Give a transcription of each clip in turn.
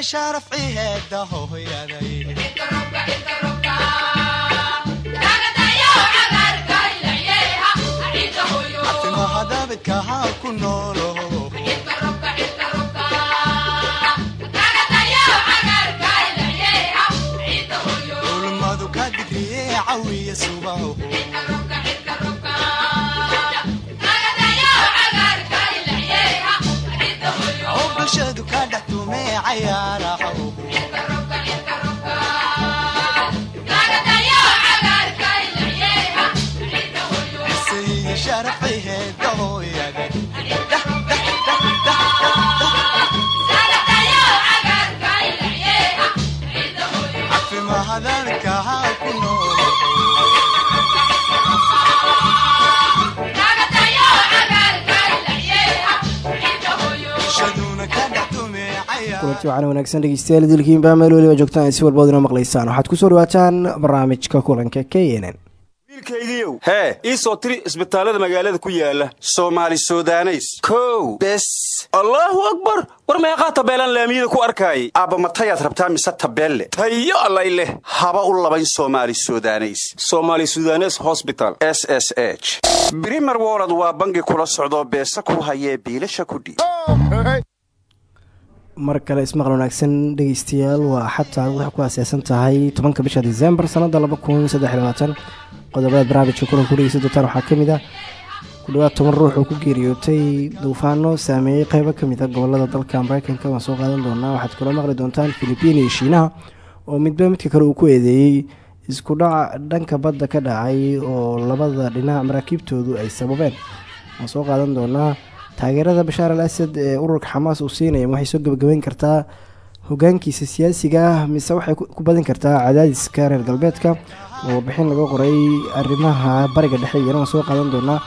yeeshaa rafciheeda hooyaday caafimaha daabidkaha ku noolo ulmadu ka digriye cawiya subaho me ayaara waxaana wanaagsan. Dhegeystayaal dilkiinbaa meel weliba joogtaan ay si walbood inoo maqlaysaan. Waxaad ku soo dhawaataan barnaamijka kulanka k n n. Wiilkaygiiow hee ii soo tiri isbitaallada magaalada ku yaalla soomaali sudaneys. Kow bes. Allaahu akbar! War meeqaa tabeelaan laamiyada ku arkaayay? Aabba matayaad rabtaa mise tabeelle? Tayo allay leh. Haba u labayn soomaali sudaneys. Soomaali sudanes hosbital s s h. Brimer wolod waa bangi kula socdoo beesa ku hayee biilasha kudhiib mar kale ismaqal wanaagsan dhegeystayaal waa xataa waxay ku aaseysan tahay tobanka bisha disembar sanada laba kun barnaamijka kulanku dhegeysan doontaan waxaa ka mid ah ku dhawaad toban ruux oo ku geeriyootay duufaano saameeyey qeybo ka mid a gobollada dalka mareykanka. Waan soo qaadan doonaa waxaad kula maqli doontaan filibiin iyo shiinaha oo midba midka kale uu ku eedeeyey isku dhac dhanka badda ka dhacay oo labada dhinac maraakiibtoodu ay sababeen. Waan soo qaadan doonaa taageerada bashaar al asad ee ururka xamaas uu siinaya waxay soo gebagabeyn kartaa hogaankiisa siyaasiga ah mise waxay ku badin kartaa cadaadiska reer galbeedka oo warbixin laga qoray arrimaha bariga dhexe iyana soo qaadan doonaa.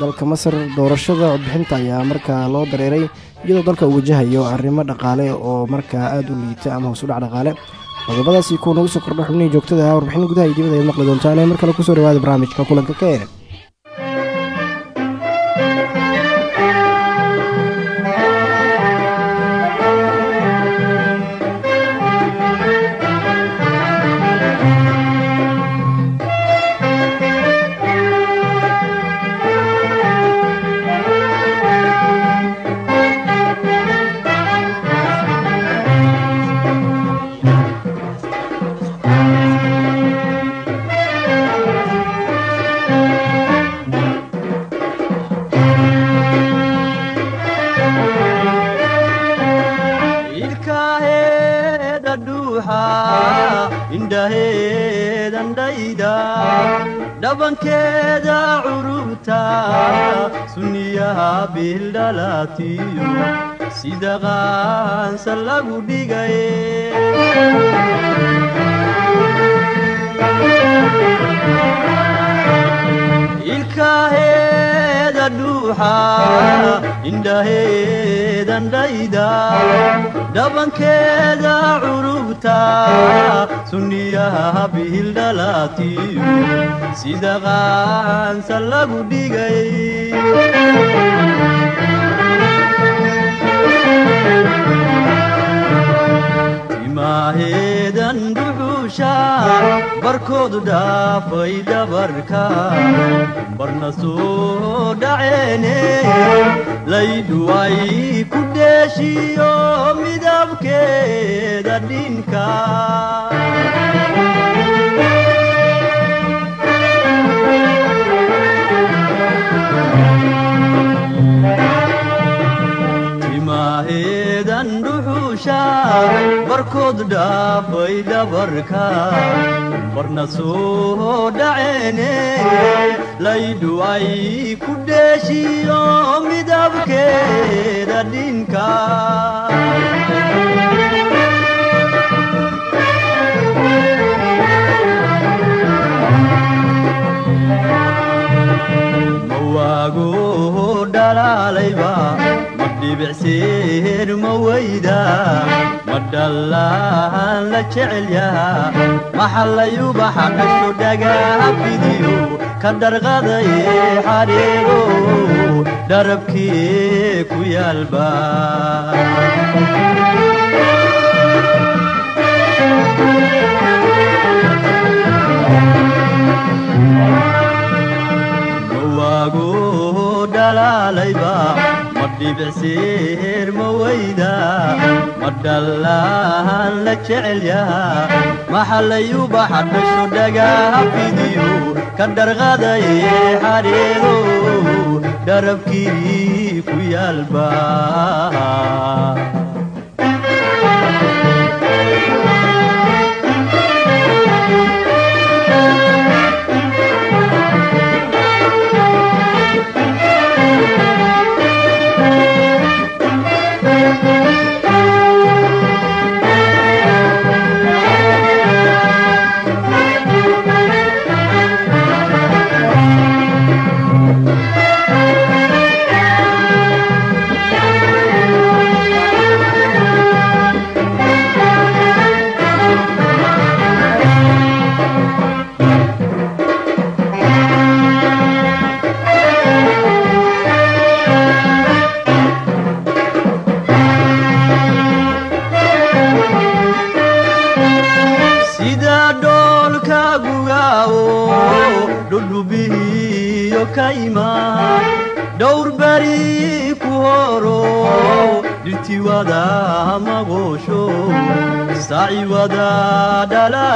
Dalka masar doorashada codbixinta ayaa markaa loo dareeray iyadoo dalka uu wajahayo arrimo dhaqaale oo markaa aada u liita ama hoos dhac dhaqaale. Qodobadaasi kuwa nagu soo kordho xubnihii joogtada ah warbixin gudaha iyo dibada ayaad maqli doontaan ee mar kale ku soo dhawaada barnaamijka kulanka ka enen dhabankeeda curubta sunniyaha bildhalatiyo sida qaansa lagu dhigay ilkaheeda dhuuxa indhaheedan dhayda dhabankeeda curubta sunniyaha bihildhalatiyo sida qaansa lagu dhigay timaaheedan dhuxuusha barkoodu dhaafay dhabarka barna soo dhaceene laydhu ay ku dheeshiyo midabkeeda dhinka barkood dhaafay dhabarka barna soo dhaceene laydhu ay ku dheeshiyo midabkeeda dhinka mawaago dhalaalayba jibicsiin ma weyda ma dhallaan la jecel yahaa maxallayubaxa misu dhagaa fidiyo ka dharqaday xadhiigo dharabkii ku yaalba waagu dhalaalayba dhibicsiir ma weyda ma dhallaan la jecel yaha maxallayubaxa dhasho dhagaha fidiyo ka dharqadaye xadheedo dharabkii ku yaalba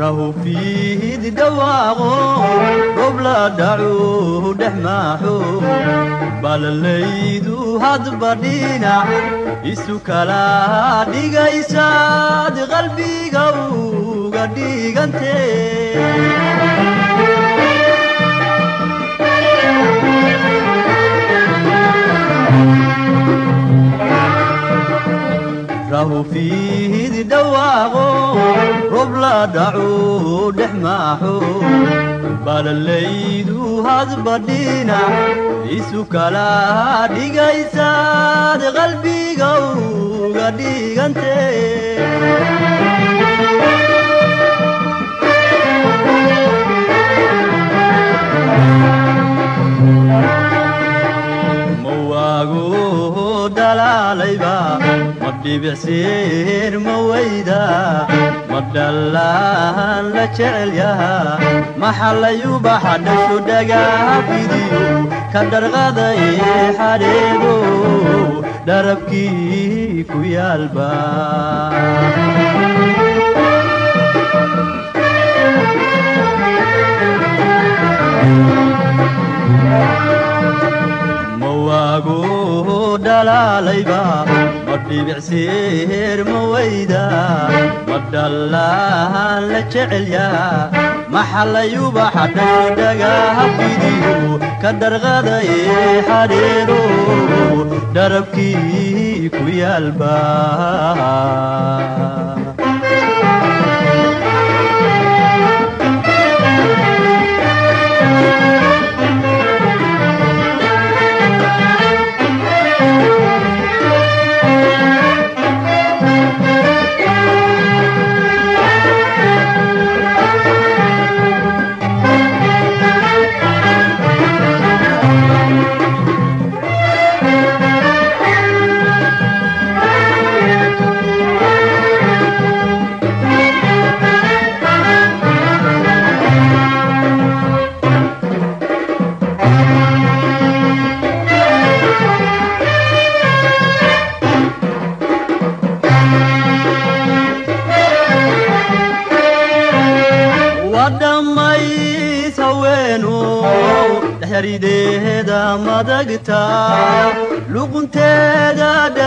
rahu fiidi dhawaaqo roob la dhacu dhex maaxo balalaydu hadba dhinac isu kala dhigaysaad qalbiga rahu fiidi dhawaaqo roob la dhacu dhex maaxo balalaydu hadba dhinac isu kala dhigaysaad qalbiga uga dhigante ma waago dhalaalayba ma dhibicsiir ma weyda ma dhallaan la jecel yaha maxallayubaxa dhasho dhagaha fidiyo ka dharqaday xadheedo dharabkii ku yaalba ma waago dhalaalayba ma dhibicsiir ma weyda ma dhallaan la jecel yaha maxallayubaxa dhasho dhagaha fidiyo ka dharqaday xadheedo dharabkii ku yaalba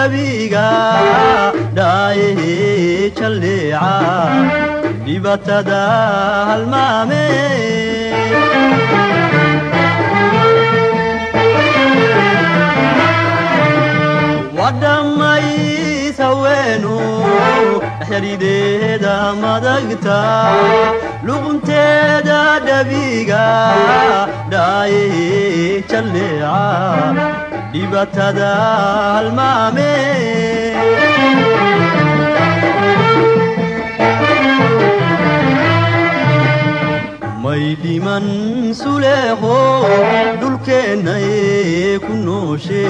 dhabiga dhaayahe jalleeca dhibatada halmaame wadhammays haweenu xidhideeda madagta luqunteeda dhabiga dhaaye jalleeca dhibatada halmaame may dhiman suleeqo dhulkeennay ku nooshe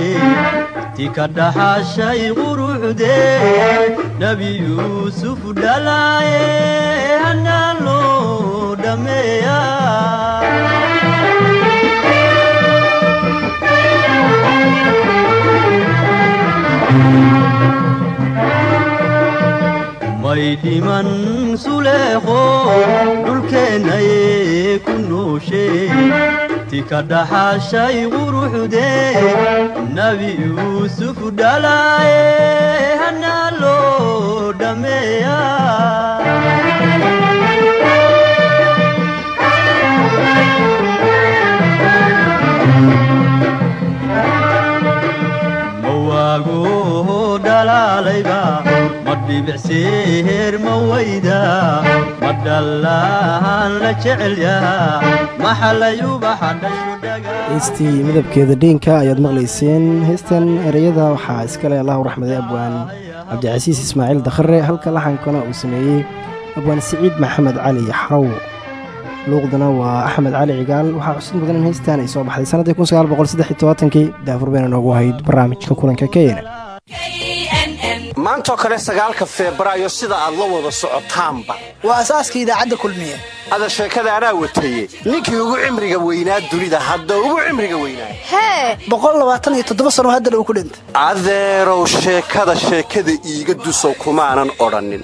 ti ka dhaxashay quruxdee nebi yuusuf dhalaaye hanaan loo dhammeeya may dhiman suleeqo dhulkeennay ku nooshe ti ka dhaxashay quruxdee nebi yuusuf dhalaaye hanaa loo dhammeeya dhalaalayba ma dhibicseer ma weyda ma dhallahan la jecel yaha maxalayubaxa dhashu dhaga heystii midabkeeda dhiinka ayaad maqlayseen heystan ereyada waxaa iskale allahu raxmaday abwaan cabdicasiis ismaaciil dakhare halka laxankana uu sameeyey abwaan siciid maxamed cali xarow luuqdana waa axmed cali cigaal. Waxaa xusid mudan in heystan ay soo baxday sannaddii kii daafur bayna noogu ahayd barnaamijka kulanka keyna maantoo kale sagaalka febraayo sida aad la wada socotaanba. Waa asaaska idaacadda kulmiye. Ada sheekada anaa wataye ninkii ugu cimriga weynaa dunida hadda ugu cimriga weynaa hee! Boqol labaatan iyo toddoba sano haddana uu ku dhintay. Adeerow sheekada sheekada iiga dusow kumaanan odhannin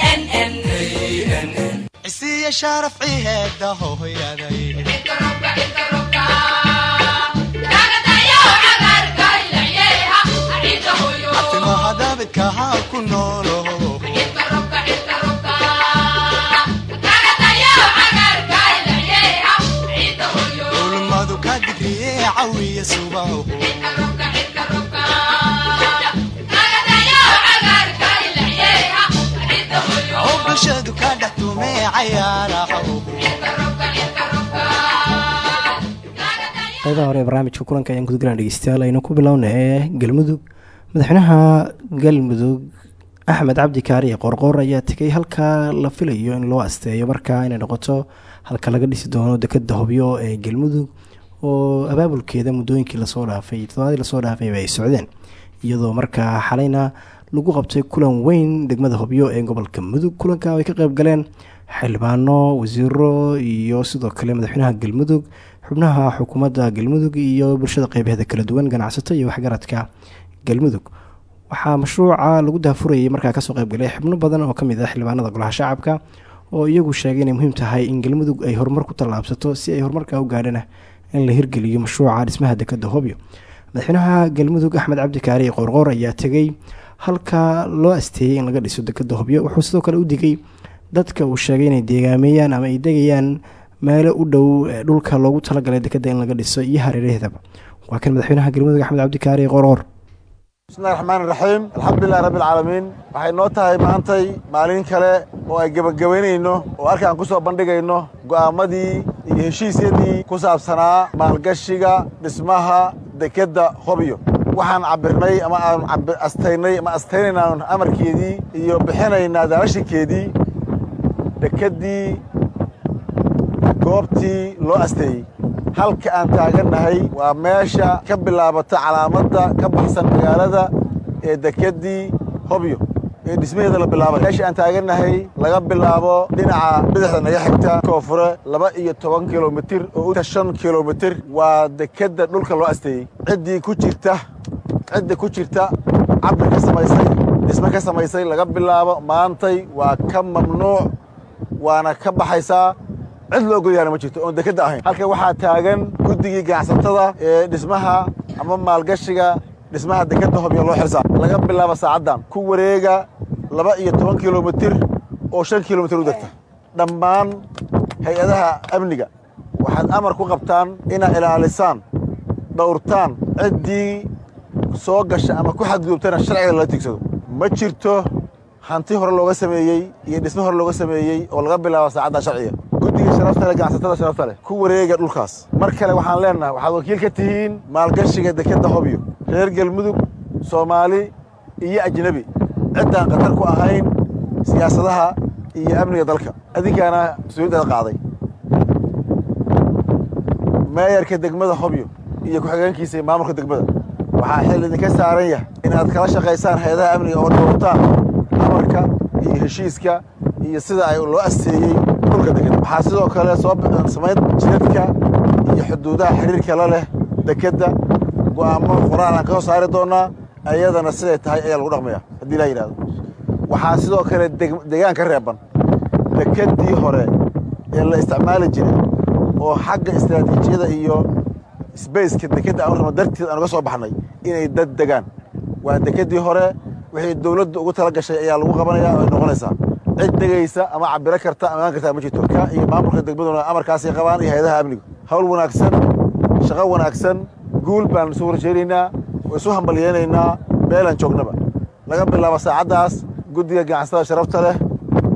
cisiya sharaf ciheeda hooyaday timaha daabidka haa ku noolo ulmadu ka digriye cawiya subaho bulshadu ka hore ee barnaamijka kulanka ayaan gudgalaan dhegeystayaal aynu ku bilowna ee galmudug. Madaxweynaha galmudug axmed cabdi kaariye qoorqoor ayaa tegay halka la filayo in loo asteeyo markaa inay noqoto halka laga dhisi doono dekeda hobyo ee galmudug oo abaabulkeeda muddooyinkii la soo dhaafay toddobaadii la soo dhaafayba ay socdeen. Iyadoo markaa xalayna lagu qabtay kulan weyn degmada hobyo ee gobolka mudug. Kulanka ay ka qeyb galeen xildhibaano wasiiro iyo sidoo kale madaxweynaha galmudug xubnaha xukuumadda galmudug iyo bulshada qeybaheeda kala duwan ganacsato iyo waxgaradka galmudug. Waxaa mashruuca lagu daafurayay markaa ka soo qeybgalay xubno badan oo ka mid ah xildhibaanada golaha shacabka oo iyagu sheegay inay muhiim tahay in galmudug ay horumar ku tallaabsato si ay horumarka u gaadhana in la hirgeliyo mashruuca dhismaha dekeda hobyo madaxweynaha galmudug axmed cabdi kaariye qoorqoor ayaa tegay halka loo asteeyey in laga dhiso dekeda hobyo wuxuu sidoo kale u digay dadka uu sheegay inay deegaameeyaan ama ay degayaan meelo u dhow dhulka loogu talagalay dekeda in laga dhiso iyo hareeraheedaba. Waa kan madaxweynaha galmudug axmed cabdi kaariye qoorqoor bismillahi raxmaan raxiim alxamdulilahi rabbi alcaalamiin waxay noo tahay maantay maalin kale oo ay gebagabaynayno oo halkaan ku soo bandhigayno go'aammadii iyo heshiisyadii ku saabsanaa maalgashiga dhismaha dekedda hobyo waxaan cabirnay ama aan astaynay ama astaynaynaa amarkeedii iyo bixinaynaa daarashinkeedii dekeddii goobtii loo asteeyey halka aan taagannahay waa meesha ka bilaabata calaamadda ka baxsan magaalada ee dekeddii hobyo ee dhismaheeda la bilaabay meesha aan taagannahay laga bilaabo dhinaca bidixda naga xigta koonfure laba iyo toban kilomitir oo u shan kilomitir waa dekedda dhulka loo asteeyey. Ciddii ku jirta cidda ku jirta cabir ka samaysay dhisme ka samaysay laga bilaabo maantay waa ka mamnuuc waana ka baxaysaa. Cid loo godayaana ma jirto oon dekedda ahayn. Halka waxaa taagan guddigii ganacsatada ee dhismaha ama maalgashiga dhismaha dekedda hobyo loo xilsaa laga bilaabo saacaddan. Ku wareega laba iyo toban kilomitir oo shan kilomitir u degta. Dhammaan hay'adaha amniga waxaad amar ku qabtaan inaad ilaalisaan dhowrtaan ciddii soo gasha ama ku xadgudubtana sharciga lala tigsado ma jirto hanti hore looga sameeyey iyo dhismo hore looga sameeyey oo laga bilaabo saacadda sharciga. Guddiga sharafta leh ganacsatada sharafta leh ku wareega dhulkaas. Mar kale waxaan leennahay waxaad wakiil ka tihiin maalgashiga dekedda hobyo reer galmudug soomaali iyo ajnebi ciddaan khatar ku ahayn siyaasadaha iyo amniga dalka. Adinkaana mas'uuliyaddeeda qaaday. Meeyarka degmada hobyo iyo ku-xigeenkiisa iyo maamulka degmada. Waxaa xil idinka saaran yahay inaad kala shaqaysaan hay'adaha amniga oo dhowrtaan amarka iyo heshiiska iyo sida ay loo asteeyey dhulka dekeda waxaa sidoo kale soo samayn jidadka iyo xuduudaha xiriirka la leh dekedda go'aamo qoraal aan ka soo saari doonnaa ayadana siday tahay ayaa lagu dhaqmaya haddii laa yidhahdo waxaa sidoo kale degaan ka reeban. Dekeddii hore ee la isticmaali jiray oo xagga istaraatiijiyada iyo sbaceka dekedda aan u darteed aan uga soo baxnay inay dad degaan. Waa dekeddii hore wixii dawladdu ugu tala gashay ayaa lagu qabanayaa oo ay noqonaysaa cid degaysa ama cabiro karta ama imaan kartaa ma jirto. Ka iyo maamulka degmaduna amarkaasay qabaan iyo hay'adaha amnigu hawl wanaagsan shaqo wanaagsan guul baan isu horjeednaynaa oo isu hambalyeynaynaa meelaan joognaba laga bilaabo saacaddaas guddiga ganacsatada sharafta leh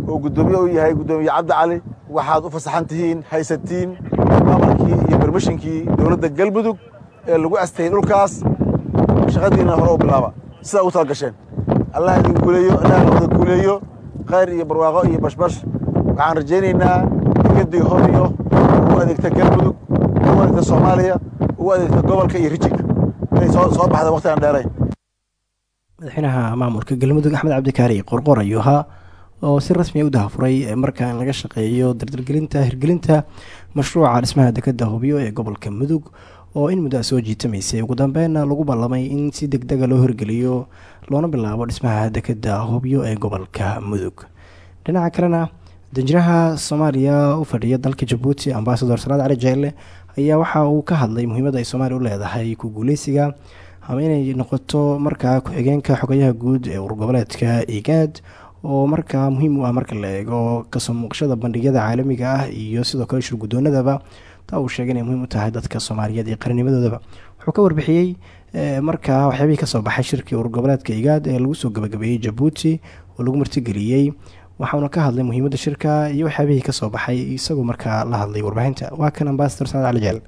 oo guddoomiye u yahay guddoomiye cabdi cali waxaad u fasaxan tihiin haysatiin amarkii iyo bermishinkii dowladda galmudug ee lagu astayey dhulkaas. Shaqadiinna hore u bilaaba. Sidaa ugu tala gasheen. Allah idin guuleeyo allah wada guuleeyo khayr iyo barwaaqo iyo bashbash. Waxaan rajaynaynaa dekedii horiyo ugu adeegta galmudug ugu adeegta soomaaliya ugu adeegta gobolka iyo rijinka. Inay soo baxda waqti aan dheerayn madaxweynaha maamulka galmudug axmed cabdikaari qorqor ayuu ahaa oo si rasmiya u dahafuray markaa in laga shaqeeyo dardargelinta hirgelinta mashruuca dhismaha dekeda hubyo ee gobolka mudug oo in muddo a soo jiitamaysay. Ugu dambeynna lagu ballamay in si deg dega loo hirgeliyo loona bilaabo dhismaha dekeda hubyo ee gobolka mudug. Dhinaca kalena danjiraha soomaaliya u fadhiya dalka jabuuti ambasador salaad cali jeelle ayaa waxa uu ka hadlay muhiimadda ay soomaaliya u leedahay ku guuleysiga ama noqoto markaa ku-xigeenka xogayaha guud ee urgoboleedka igaad oo markaa muhiim u ah marka la eego ka soo muuqashada bandhigyada caalamiga ah iyo sidoo kale shurgudoonadaba taa uu sheegay inay muhiim u tahay dadka soomaaliyeed iyo qarinimadoodaba. Wuxuu ka warbixiyey markaa waxyaabihii ka soo baxay shirkii urgoboleedka igaad ee lagu soo gabagabeeyey jabuuti oo lagu martigeliyey waxauna ka hadlay muhiimadda shirka iyo waxyaabihii ka soo baxay isagoo markaa la hadlay warbaahinta. Waa kan ambasador sanad cali jeel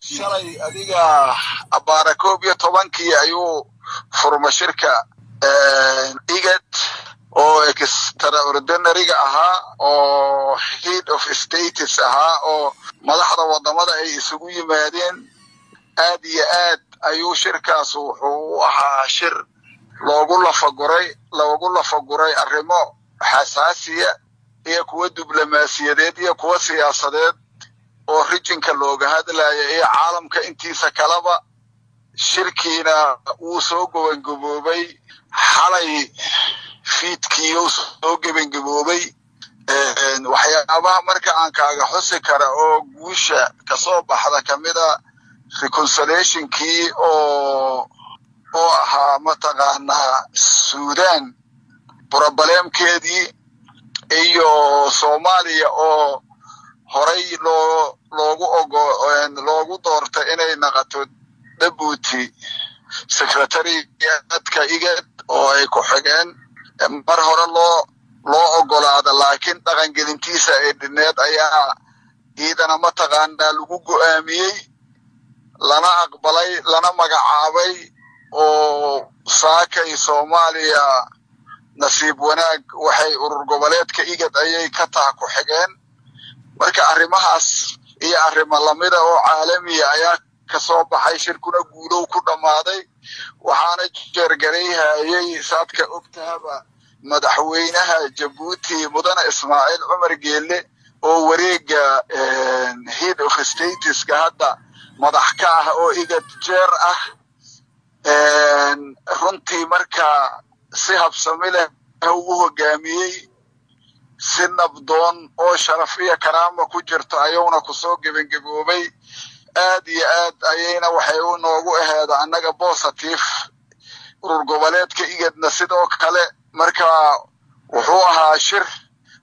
shalay adiga abaara koob iyo tobankii ayuu furma shirka igad oo extraordinariga ahaa oo head of states ahaa oo madaxda waddamada ay isugu yimaadeen. Aad iyo aad ayuu shirkaas wuxuu u ahaa shir loogu lafaguray loogu lafaguray arrimo xasaasiya iyo kuwa diblomaasiyadeed iyo kuwa siyaasadeed oo rijinka looga hadlaya iyo caalamka intiisa kaleba shirkiina wuu soo gobangaboobay xalay fiidkiiyuu soo gebangaboobay waxyaabaha marka aan kaaga xusi kara oo guusha ka soo baxda kamida reconciliationkii oo oo ahaa mataqaanaa sudan broblemkeedii iyo soomaaliya oo horay loo loogu ogo loogu doortay inay naqato dabuuti secretariadka igad oo ay ku xigeen. Mar hore loo loo ogolaada laakiin dhaqangelintiisa ay dhineed ayaa iidana mataqaanaa lagu go'aamiyey lana aqbalay lana magacaabay oo saakay soomaaliya nasiib wanaag waxay urur goboleedka igad ayay ka taha ku xigeen marka arrimahaas iyo arrimo lamida oo caalamiya ayaa ka soo baxay shirkuna guulow ku dhammaaday waxaana jeergarayhayay saadka ogtahaba madaxweynaha jabuuti mudane ismaaciil cumar geelle oo wareega head of stateska hadda madax ka ah oo igad jeer ah. Runtii marka si habsami leh ugu hogaamiyey si nabdoon oo sharaf iyo karaama ku jirto ayuuna ku soo gebangaboobay aad iyo aad ayayna waxay u noogu aheeda annaga positive urur goboleedka igadna sidoo kale marka wuxuu ahaa shir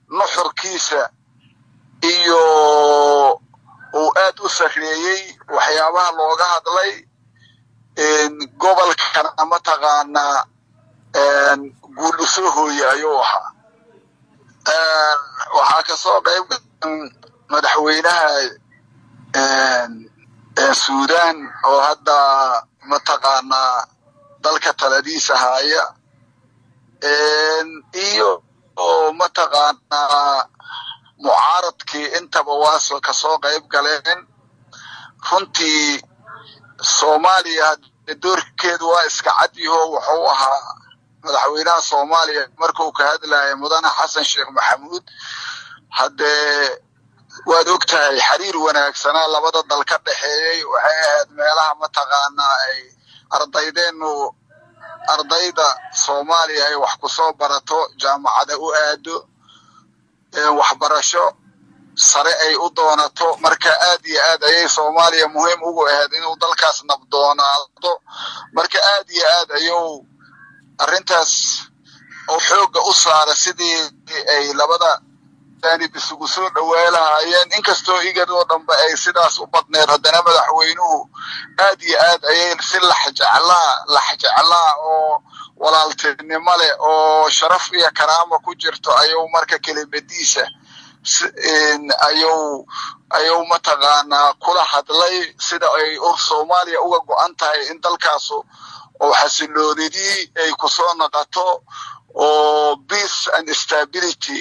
nuxurkiisa iyo uu aad u sarreeyey waxyaabaha looga hadlay gobolkana mataqaanaa guul u soo ayuu ahaa waxaa ka soo qayb madaxweynaha suudan oo hadda mataqaanaa dalka taladiisa haya iyo mataqaanaa mucaaradkii intaba waa ka soo qayb galeen. Runtii soomaaliya doorkeedu waa iska cadyaho wuxuu ahaa madaxweynaha soomaaliya. Markuu ka hadlaya mudane xasan sheekh maxamuud haddee waad og tahay xiriir wanaagsanaa labada dal ka dhexeeyey waxay ahayd meelaha mataqaanaa ay ardaydeenu ardayda soomaaliya ay wax ku soo barato jaamacada u aado waxbarasho sare ay u doonato. Marka aad iyo aad ayay soomaaliya muhiim ugu ahayd inuu dalkaas nabdoonaado marka aad iyo aad ayuu arrintaas oo xoogga u saara sidii ay labada jaanib isugu soo dhowaa lahaayeen inkastoo igadoo dhanbe ay sidaas u badneed haddana madaxweynuhu aad iyo aad ayay si laxjeclaa laxjeclaa oo walaaltinimo leh oo sharaf iyo karaama ku jirto ayuu marka kelimadiisa ayuu ayuu mataqaanaa kula hadlay sida ay soomaaliya uga go-an tahay in dalkaasu oo xasiloonidii ay ku soo noqoto oo peace and stability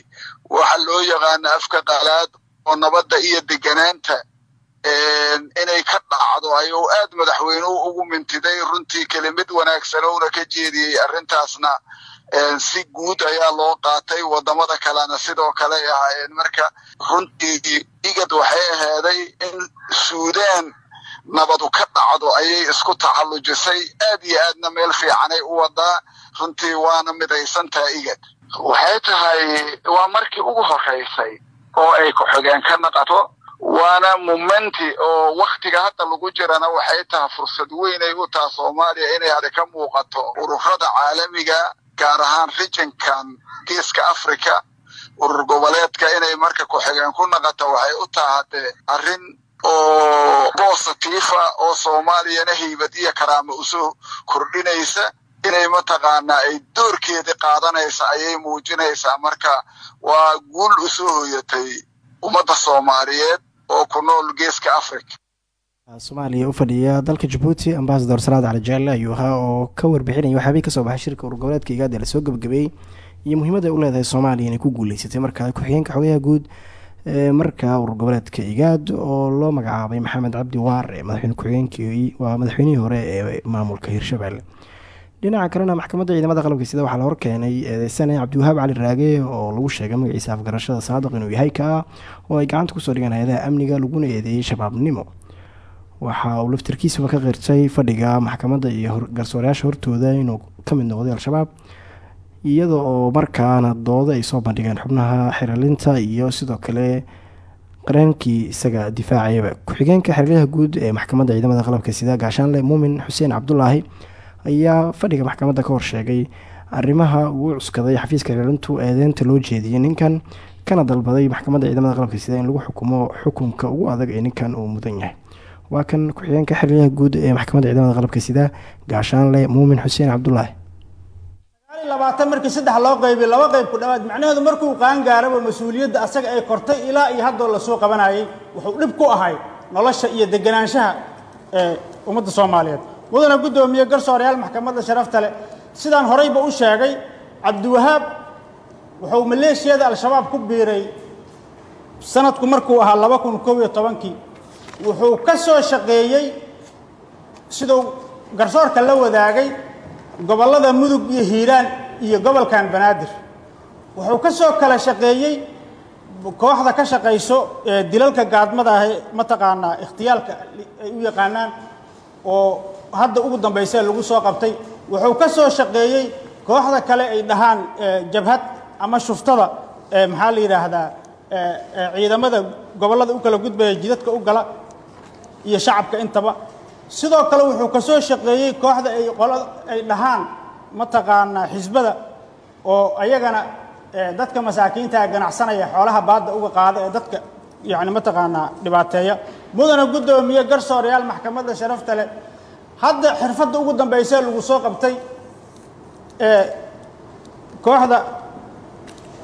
waxa loo yaqaana afka qalaad oo nabadda iyo deganaanta inay ka dhacdo. Ayuu aad madaxweynuhu ugu mintiday runtii kelimad wanaagsanowna ka jeediyey arrintaasna si guud ayaa loo qaatay waddamada kalena sidoo kale ay ahaayeen. Marka runtii igad waxay ahaaday in suudan nabadu ka dhacdo ayay isku tacallujisay aad iyo aadna meel fiicanay u wadaa runtii waana midaysantaha igad. Waxay tahay waa markii ugu horeysay oo ay ku-xigeen ka naqato. Waana momenti oo waktiga hadda lagu jirana waxay tahay fursad weynay u taha soomaaliya inay hada ka muuqato ururada caalamiga gaar ahaan regionkan geeska africa urur goboleedka inay marka ku-xigeen ku naqato waxay u taha hadee arrin oo bositifa oo soomaaliyana haybad iyo karaama u soo kordhinaysa. Inay mataqaanaa ay doorkeedii qaadanaysa ayay muujinaysaa marka waa guul u soo hoyatay ummadda soomaaliyeed oo ku nool geeska africa soomaaliya u fadhiya dalka jabuuti ambasador salaad cali jaalle ayuu ahaa oo ka warbixinaya waxaabay ka soo baxay shirka urur goboleedka igaad ee la soo gebagabeeyey iyo muhiimadda u leedahay soomaaliya inay ku guuleysatay. Marka ku-xigeenka xogayaha guud marka urur goboleedka igaad oo loo magacaabay maxamed cabdi waare madaxweyne ku-xigeenkii waa madaxweynihii hore ee maamulka hirshabelle. Dhinaca kalena maxkamadda ciidamada qalabka sida waxaa la horkeenay eedeysane cabdiwahaab cali raage oo lagu sheegay magaciisa afgarashada saadiq inuu yahay ka ah oo ay gacanta ku soo dhigaan hay'adaha amniga laguna eedeeyey shabaabnimo. Waxa uu laftarkiisaba ka qirtay fadhiga maxkamadda iyo garsoorayaasha hortooda inuu ka mid noqday al-shabaab iyada oo markaana dooda ay soo bandhigeen xubnaha xirilinta iyo sidoo kale qareenkii isaga difaacayaba. Ku-xigeenka xiriiryaha guud ee maxkamadda ciidamada qalabka sida gaashaanle muumin xuseen cabdulaahi ayaa fadhiga maxkamadda ka horsheegay arrimaha uu cuskaday xafiiska xiriirintu eedeynta loo jeediyey ninkan kana dalbaday maxkamadda ciidamada qalabka sida in lagu xukumo xukunka ugu adag ee ninkan uu mudan yahay. Waa kan ku-xigeenka xiriiryaha guud ee maxkamadda ciidamada qalabka sida gaashaanle muumin xuseen cabdulaahi labaatan markii saddex loo qaybiy laba qayb ku dhawaad. Macnaheedu markuu qaangaaraba mas'uuliyadda asaga ay kortay ilaa iyo haddoo la soo qabanayay wuxuu dhib ku ahay nolosha iyo deganaanshaha ee ummadda soomaaliyeed. Mudana guddoomiye garsoorayaal maxkamadda sharafta leh sidaan horeyba u sheegay cabdiwahaab wuxuu maleeshiyada al-shabaab ku biiray sanadku markuu ahaa laba kun koob iyo tobankii. Wuxuu ka soo shaqeeyey siduu garsoorka la wadaagay gobollada mudug iyo hiiraan iyo gobolkan banaadir. Wuxuu ka soo kala shaqeeyey kooxda ka shaqayso ee dilalka gaadmada ah mataqaanaa ikhtiyaalka ay u yaqaanaan oo hadda ugu dambaysa lagu soo qabtay. Wuxuu ka soo shaqeeyey kooxda kale ay dhahaan jabhad ama shuftada maxaa la yidhaahdaa ciidamada gobollada u kala gudbaya jidadka u gala iyo shacabka intaba sidoo kale wuxuu ka soo shaqeeyey kooxda ay qolo ay dhahaan mataqaanaa xisbada oo ayagana ee dadka masaakiinta ganacsanaya xoolaha baadda uga qaada ee dadka yani mataqaanaa dhibaateeya. Mudana guddoomiye garsoorayaal maxkamadda sharafta leh hadda xirfadda ugu dambaysa lagu soo qabtay ee kooxda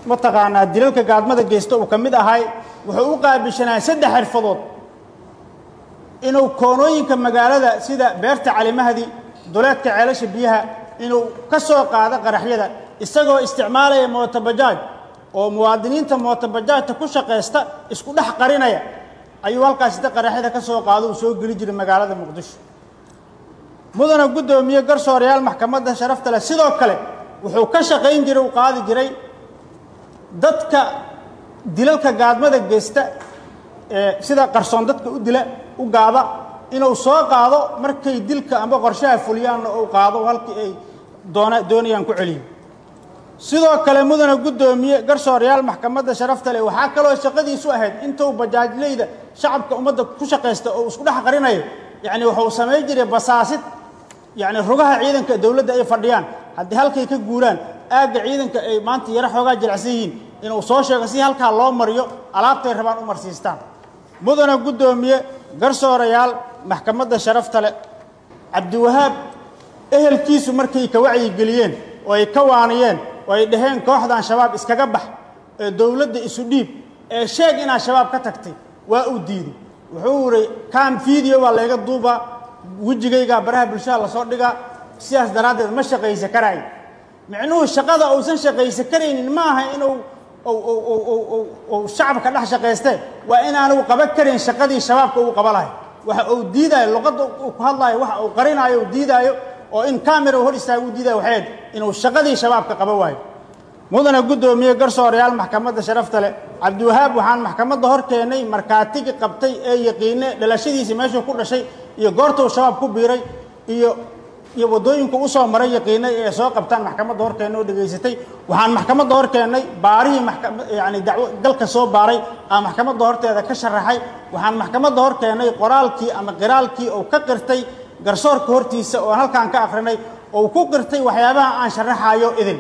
mataqaanaa dilalka gaadmada geysta uu ka mid ahay wuxuu u qaabishanaa saddex xirfadood inuu koonooyinka magaalada sida beerta calimahdi duleedka ceelasha biyaha inuu ka soo qaado qaraxyada isagoo isticmaalaya mootobajaaj oo muwaadiniinta mootobajaajta ku shaqaysta isku dhex qarinaya ayuu halkaas sida qaraxyada ka soo qaado uu soo geli jiray magaalada muqdisho. Mudana guddoomiye garsoorayaal maxkamadda sharafta leh sidoo kale wuxuu ka shaqayn jiray uu qaadi jiray dadka dilalka gaadmada geysta ee sida qarsoon dadka u dila u gaada inuu soo qaado markay dilka amba qorshaha fuliyaanna uu qaado halkii ay doona doonayaan ku celiyo sidoo kale mudana guddoomiye garsoorayaal maxkamadda sharafta leh waxaa kaloo shaqadiisu ahayd intuu bajaajleyda shacabka ummadda ku shaqaysta oo isku dhex qarinayo. Yacni wuxuu samayn jiray basaasid yacni rugaha ciidanka dowladda ay fadhiyaan. Haddii halkay ka guuraan aagga ciidanka ay maanta yaro xoogaa jilicsan yihiin. Inuu soo sheego si halkaa loo mariyo alaabtay rabaan u marsiistaan mudana guddoomiye garsoorayaal maxkamadda sharafta leh cabdiwahaab ehelkiisu markay ka wacyigeliyeen oo ay ka waaniyeen oo ay dhaheen kooxdan shabaab iskaga bax ee dowladda isu dhiib ee sheeg inaad shabaab ka tagtay waa uu diiday. Wuxuu yidhi kam video waa layga duubaa wejigaygaa baraha bulshada la soo dhigaa sidaas daraaddeed ma shaqaysa karaayo micnuhu shaqada uusan shaqaysa karaynin ma aha inuu uu shacabka dhex shaqayste waa inaanu qaban karin shaqadii shabaabka uu qaba lahay waxa uu diidaayo luqadda uu ku hadlaayo waxa uu qarinaayo uu diidaayo oo in camera hor istaago uu diidaayo waxayd inuu shaqadii shabaabka qaba waayo. Mudana guddoomiye garsoorayaal maxkamadda sharafta leh cabdiwahaab waxaan maxkamadda hor markaatigii qabtay ee yaqiine dhalashadiisii meeshuu ku dhashay iyo goortuu shabaab ku biiray iyo iyo waddooyinku soo maray yaqiinay ee soo qabtaan maxkamadda hor keennay oo dhegaysatay. Waxaan maxkamadda hor keennay baarihii yani dacwo galka soo baaray aan maxkamadda horteeda ka sharaxay. Waxaan maxkamadda hor keennay qoraalkii ama qiraalkii oo ka qirtay garsoorka hortiisa oo halkaan ka akhrinay oo ku qirtay waxyaabaha aan sharaxayo idin.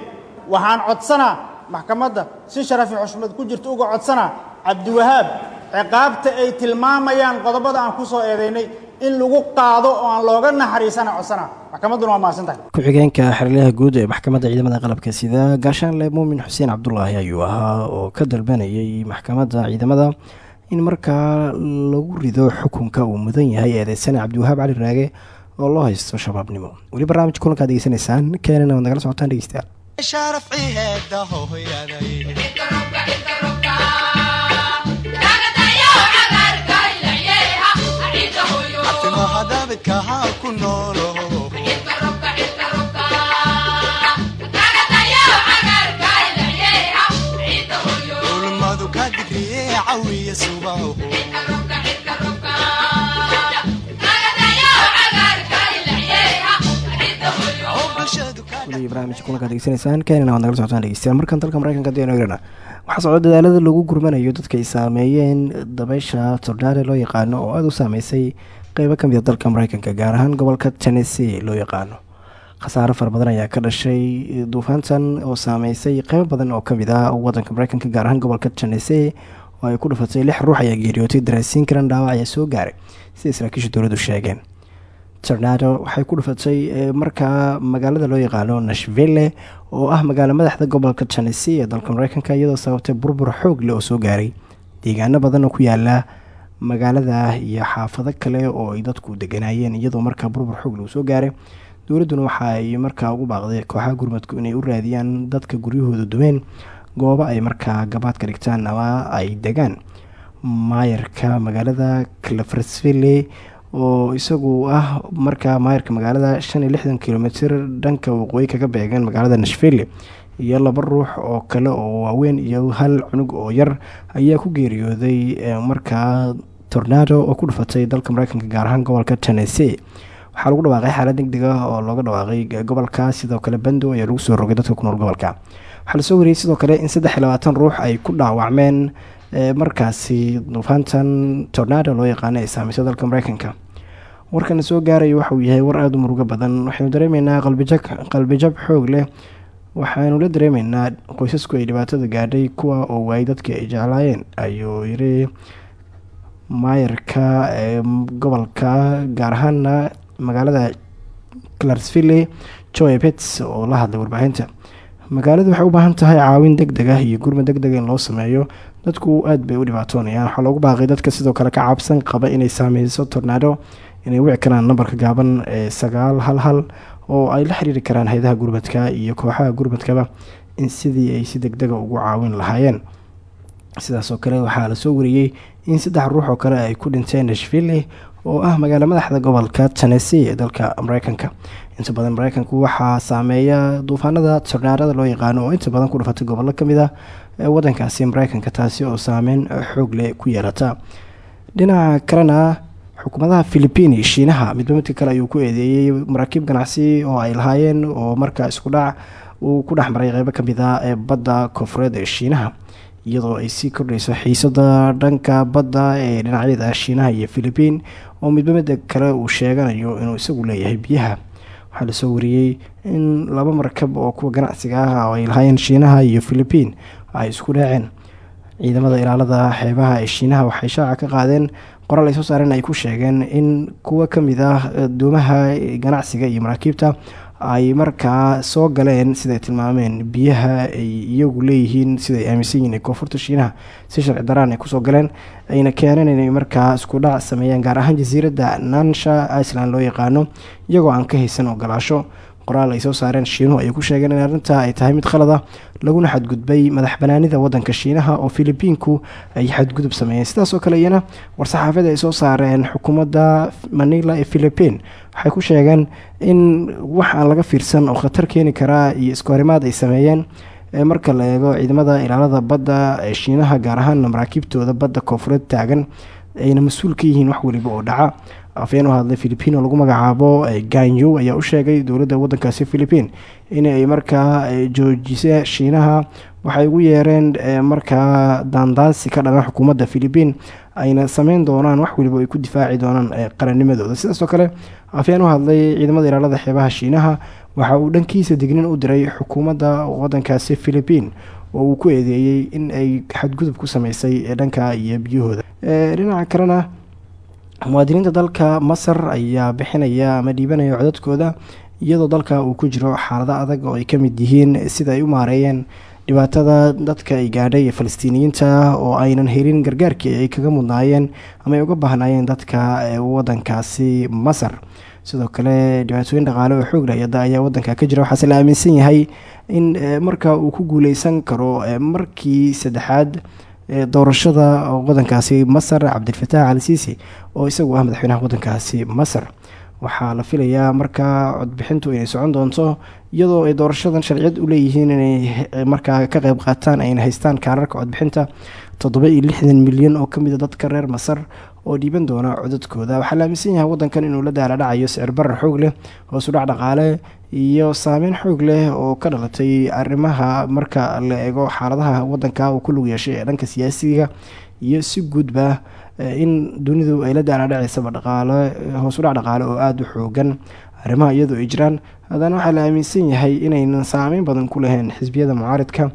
Waxaan codsanaa maxkamadda si sharafi xushmad ku jirta uga codsanaa cabdiwahaab ciqaabta ay tilmaamayaan qodobada aan ku soo eedaynay in lagu qaado oo aan looga naxariisana codsanaa. Maxkamadduna waa mahadsan tahay ku-xigeenka xerliyaha guud ee maxkamadda ciidamada qalabka sida gaashaanle muumin xuseen cabdulaahi ayuu ahaa oo ka dalbanayay maxkamadda ciidamada in markaa lagu rido xukunka uu mudan yahay eedeysane cabdiwahaab cali raage oo loo haysto shabaabnimo. Weli barnaamij kulankaad degeysanaysaan keenana waad nagala socotaan dhegeystayaal barnaamijka kulankaad degeysanaysaan keenana waad nagala socotaan dhegeystayaal. Dalka mareykanka daynu egrana waxaa socda dadaalada lagu gurmanayo dadka ay saameeyeen dabeysha tordare loo yaqaano oo aada u saameysay qeybo ka mid a dalka mareykanka gaar ahaan gobolka tennessee loo yaqaano. Khasaaro fara badan ayaa ka dhashay duufaantan oo saameysay qeybo badan oo ka mid ah wadanka mareykanka gaar ahaan gobolka tennessee oo ay ku dhufatay lix ruux ayaa geeriyootay daraasiin karan dhaawac ayaa soo gaaray sida saraakiisha dowladdu sheegeen tornado waxay ku dhufatay markaa magaalada loo yaqaano nashville oo ah magaalo madaxda gobolka tennessee ee dalka mareykanka iyadoo sababtay burbur xoog leh oo soo gaaray. Deegaano badan oo ku yaalla magaalada iyo xaafado kale oo ay dadku deganaayeen iyadoo markaa burbur xoog leh soo gaaray. Dowladduna waxa ay markaa ugu baaqday kooxaha gurmadku inay u raadiyaan dadka guryahooda dumeen goobo ay markaa gabaad ka dhigtaan ama ay degaan. Maayarka magaalada clefersville oo isagu ah markaa maayarka magaalada shan iyo dhanka waqooyi kaga beegan magaalada nashville iyo laba ruux oo kale oo waaweyn iyo hal cunug oo yar ayaa ku geeriyooday markaa tornado oo ku dhufatay dalka mareykanka gaar ahaan gobolka tennessee. Waxaa lagu dhawaaqay xaalad degdeg ah oo looga dhawaaqay gobolka sidoo kale bando ayaa lagu soo rogay dadka ku nool gobolka. Waxaa la soo wariyey sidoo kale in saddex iyo labaatan ruux ay ku dhaawacmeen markaasi duufaantan tornado loo yaqaano ay saameyso dalka mareykanka warkana soo gaaraya waxauu yahay war aada u murugo badan. Waxaynu dareemeynaa qalbijab qalbijab xoog leh. Waxaanu la dareemeynaa qoysasku ay dhibaatada gaadhay kuwa oo waayay dadkii ay jeclaayeen ayuu yiri maayarka ee gobolka gaar ahaana magaalada clarsville joe pets oo la hadlay warbaahinta. Magaaladu waxay u baahan tahay caawin deg deg ah iyo gurmad deg deg in loo sameeyo. Dadku aad bay u dhibaatoonayaan. Waxaa loogu baaqay dadka sidoo kale ka cabsan qaba inay saameyso tornado inay wici karaan nambarka gaaban ee sagaal hal hal oo ay la xiriiri karaan hay'adaha gurmadka iyo kooxaha gurmadkaba in sidii ay si deg dega ugu caawin lahaayeen. Sidaasoo kale waxaa la soo wariyey in saddex ruux oo kale ay ku dhinteen nashville oo ah magaalo madaxda gobolka tennessee ee dalka mareykanka. Inta badan mareykanku waxaa saameeya duufaanada tornaadada loo yaqaano oo inta badan ku dhufatay gobollo ka mid ah ee wadankaasi mareykanka taasi oo saameyn xoog leh ku yeelata. Dhinaca kalena xukuumadaha philipiin shiinaha. Midba midka kale ayuu ku eedeeyey maraakiib ganacsi oo ay lahaayeen oo markaa isku dhac uu ku dhex maray qeybo ka mid ah ee badda koonfureed ee shiinaha iyadoo ay sii kordhayso xiisada dhanka badda ee dhinacyada shiinaha iyo philipiin oo midba midda kale uu sheeganayo inuu isagu leeyahay biyaha. Waxaa la soo wariyey in laba markab oo kuwa ganacsiga ah oo ay lahaayeen shiinaha iyo philipiin ay isku dhaceen ciidamada ilaalada xeebaha ee shiinaha waxay shaaca ka qaadeen qoraal ay soo saareen ay ku sheegeen in kuwo ka mid ah doomaha ganacsiga iyo maraakiibta ay markaa soo galeen siday tilmaameen biyaha ay iyagu leeyihiin siday aaminsan yihiin ee koonfurta shiinaha si sharci daraan ay ku soo galeen ayna keeneen inay markaa isku dhac sameeyeen gaar ahaan jasiiradda nansha iceland loo yaqaano iyagoo aan ka haysan ogolaasho qoraal ay soo saareen shiinuhu ayay ku sheegeen in arrintaa ay tahay mid khalad ah laguna xadgudbay madax banaanida wadanka shiinaha oo filibiinku ay xadgudub sameeyeen. Sidaasoo kale iyana war-saxaafada ay soo saareen xukuumadda manila ee philipiin waxay ku sheegeen in wax aan laga fiirsan oo khatar keeni karaa iyo iskohorimaad ay sameeyeen marka la eego ciidamada ilaalada badda ee shiinaha gaar ahaan maraakiibtooda badda koonfureed taagan ayna mas'uul ka yihiin wax weliba oo dhaca. Afayeen u hadlay philipiin oo lagu magacaabo ganyo ayaa u sheegay dowladda wadankaasi philipiin inay markaa joojisa shiinaha. Waxay ugu yeereen markaa daandaansi ka dhalan xukuumadda philipiin ayna sameyn doonaan wax weliba ay ku difaaci doonaan qarannimadooda. Sidaasoo kale afayeen u hadlay ciidamada ilaalada xeebaha shiinaha. Waxa uu dhankiisa dignin u diray xukuumadda wadankaasi philipiin oo uu ku eedeeyey in ay xadgudub ku sameysay dhanka iyo biyahooda. Dhinaca kalena muwaadiniinta dalka masar ayaa bixinaya ama dhiibanaya codadkooda iyadoo dalka uu ku jiro xaalado adag oo ay ka mid yihiin sida ay u maareeyeen dhibaatada dadka ay gaadhay ee falastiiniyiinta oo aynan helin gargaarkii ay kaga mudnaayeen ama ay uga baahnaayeen dadka wadankaasi masar sidoo kale dhibaatooyin dhaqaale oo xoog leyada ayaa wadanka ka jira. Waxaase la aaminsan yahay in marka uu ku guuleysan karo markii saddexaad doorashada wadankaasi masar cabdilfataax al siisi oo isagu ah madaxweynaha wadankaasi masar. Waxaa la filayaa markaa codbixintu inay socon doonto iyadoo ay doorashadan sharciyad u leeyihiin inay markaa ka qeyb qaataan ayna haystaan kaararka codbixinta. Toddoba iyo lixdan milyan oo ka mid a dadka reer masar oo dhiiban doona codadkooda. Waxaa la aaminsan yahay wadankan inuu la daala dhacayo sicir barar xoog leh hoosudhac dhaqaale iyo saameyn xoog leh oo ka dhalatay arrimaha marka la eego xaaladaha wadanka uu ku lug yeeshay ee dhanka siyaasiga iyo si guudba in dunidu ay la daalaadhacaysaba dhaqaale hoosudhac dhaqaale oo aada u xoogan arrimaha iyadoo ay jiraan. Haddana waxaa la aaminsan yahay inaynan saameyn badan ku lahayn xisbiyada mucaaridka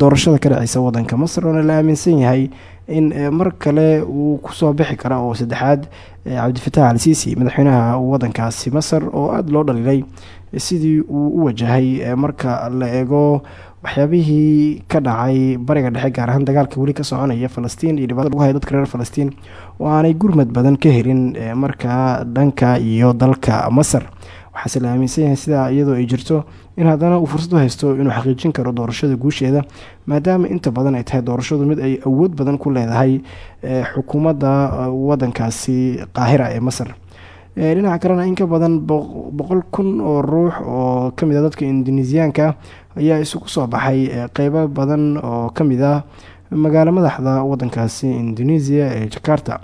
doorashada ka dhaceysa wadanka masar oona la aaminsan yahay in mar kale uu ku soo bixi kara oo saddexaad cabdifatax al siisi madaxweynaha wadankaasi masar oo aada loo dhaliilay sidii uu u wajahay marka la eego waxyaabihii ka dhacay bariga dhexe gaar ahaan dagaalka weli ka soconaya falastiin iyo dhibaatada lagu haya dadka reer falastiin oo aanay gurmad badan ka helin markaa dhanka iyo dalka masar waxaase la aaminsan yahay sidaa iyadoo ay jirto in haddana uu fursad u haysto inuu xaqiijin karo doorashada guusheeda maadaama inta badan ay tahay doorashadu mid ay awood badan ku leedahay xukuumadda wadankaasi qaahira ee masar. Dhinaca kalena in ka badan boqol kun oo ruux oo ka mid a dadka indonesiyaanka ayaa isugu soo baxay qeybo badan oo ka mid ah magaalo madaxda wadankaasi indonesia ee jakarta.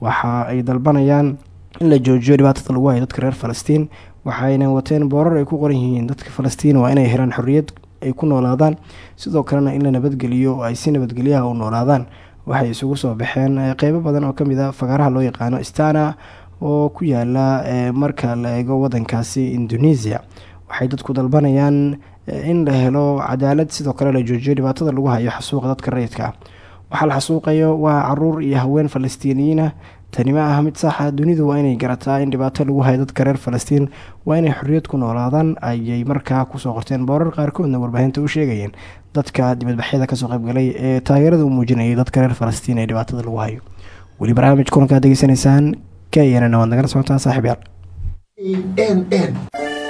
Waxa ay dalbanayaan in la joojiyo dhibaatada lagu hayo dadka reer falastiin waxayna wateen boorar ay ku qoran yihiin dadka falastiin waa inay helaan xorriyad ay ku noolaadaan. Sidoo kalena in la nabadgeliyo oo ay si nabadgelyaha u noolaadaan. Waxay isugu soo baxeen qeybo badan oo ka mid a fagaaraha loo yaqaano stana oo ku yaalla marka la eego wadankaasi indonesia. Waxay dadku dalbanayaan in la helo cadaalad sidoo kale la joojiyo dhibaatada lagu hayo xasuuqa dadka rayidka. Ah waxaa la xasuuqayo waa carruur iyo haween falastiiniyiinah tani ma aha mid saxa dunidu waa inay garataa in dhibaato lagu hayo dadka reer falastiin waa inay xorriyad ku noolaadaan ayay markaa ku soo qorteen. Boorar qaarkoodna warbaahinta u sheegayeen dadka dibadbaxyada ka soo qaybgalay ee taageerada u muujinayay dadka reer falastiin ee dhibaatada lagu hayo. Weli barnaamij kulankaad degeysanaysaan k nn waad nagala socotaan saaxiib yaal Thank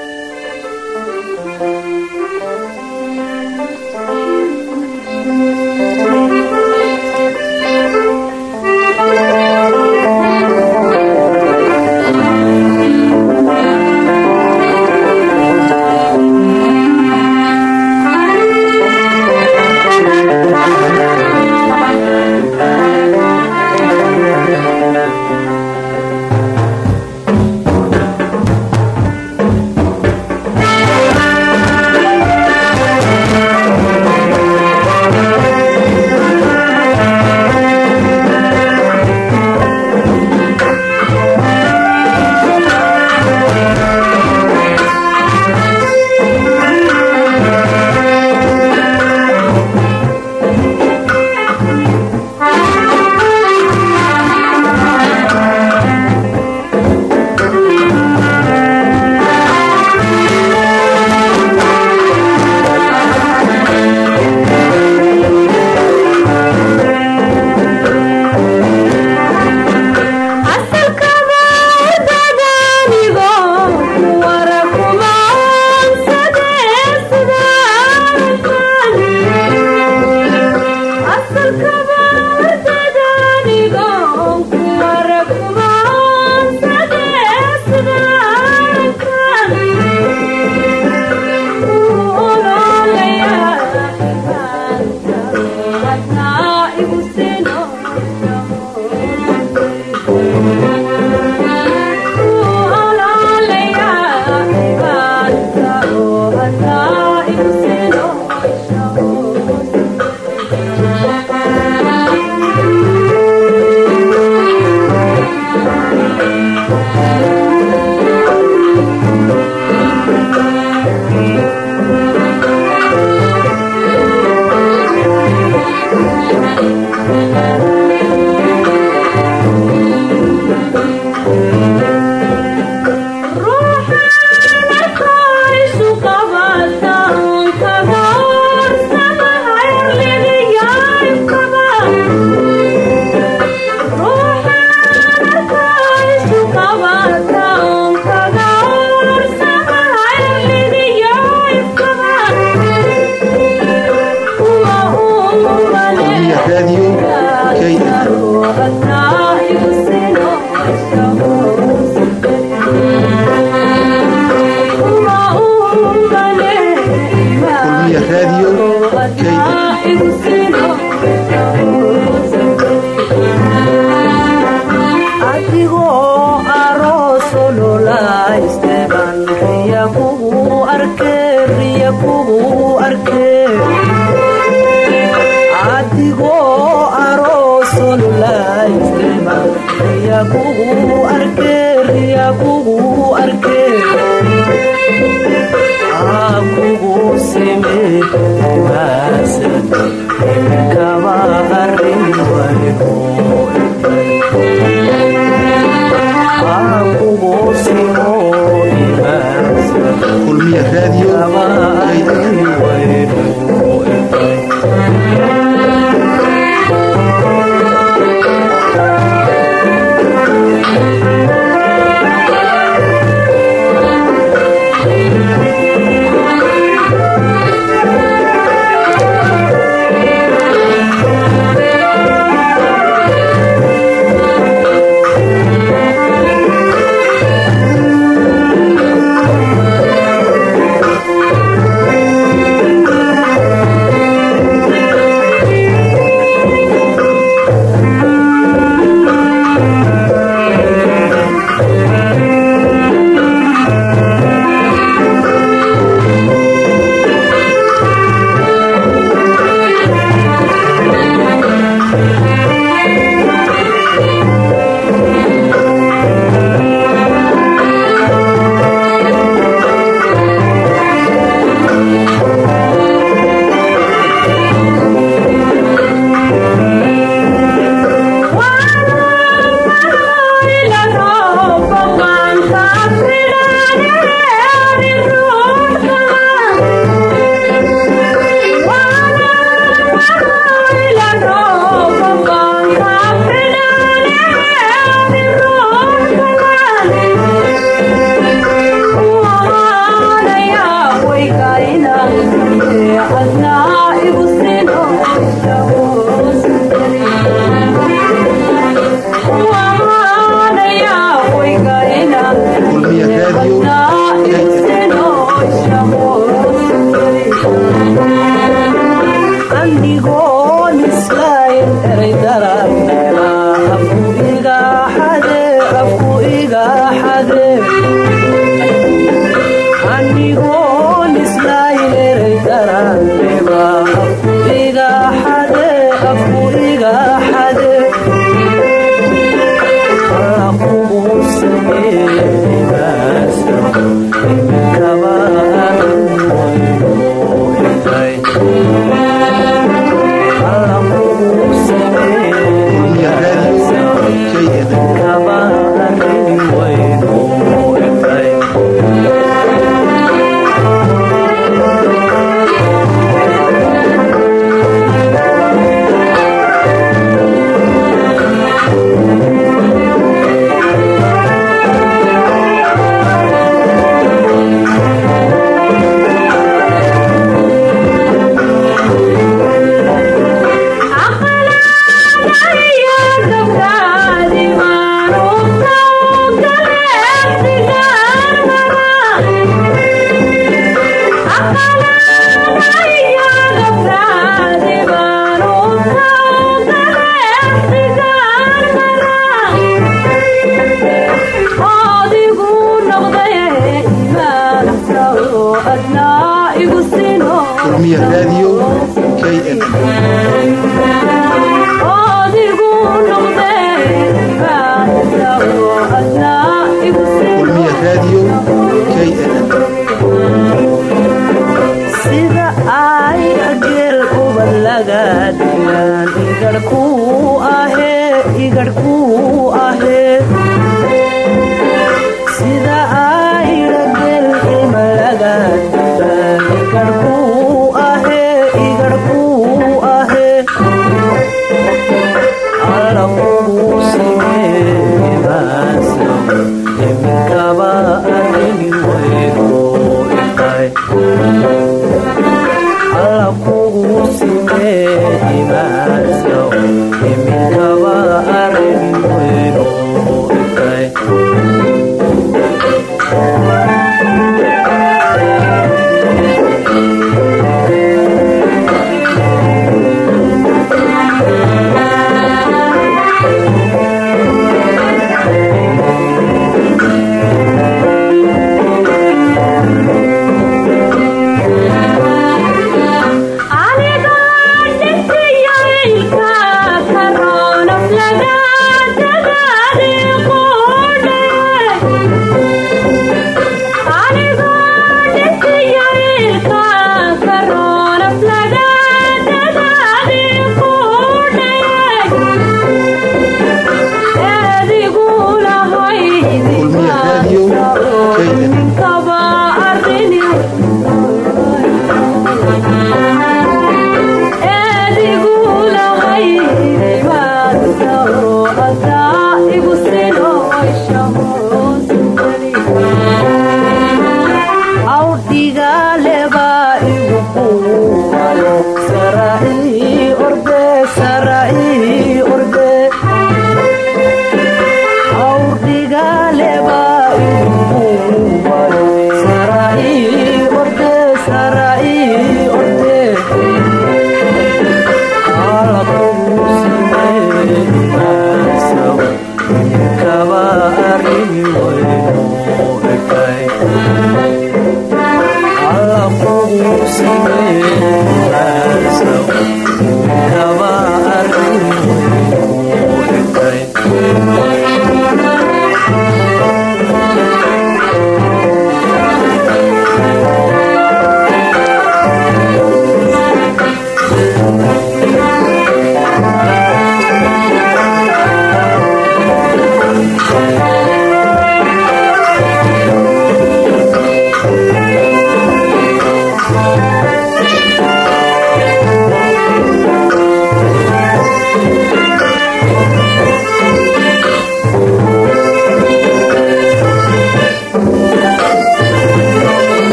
heestii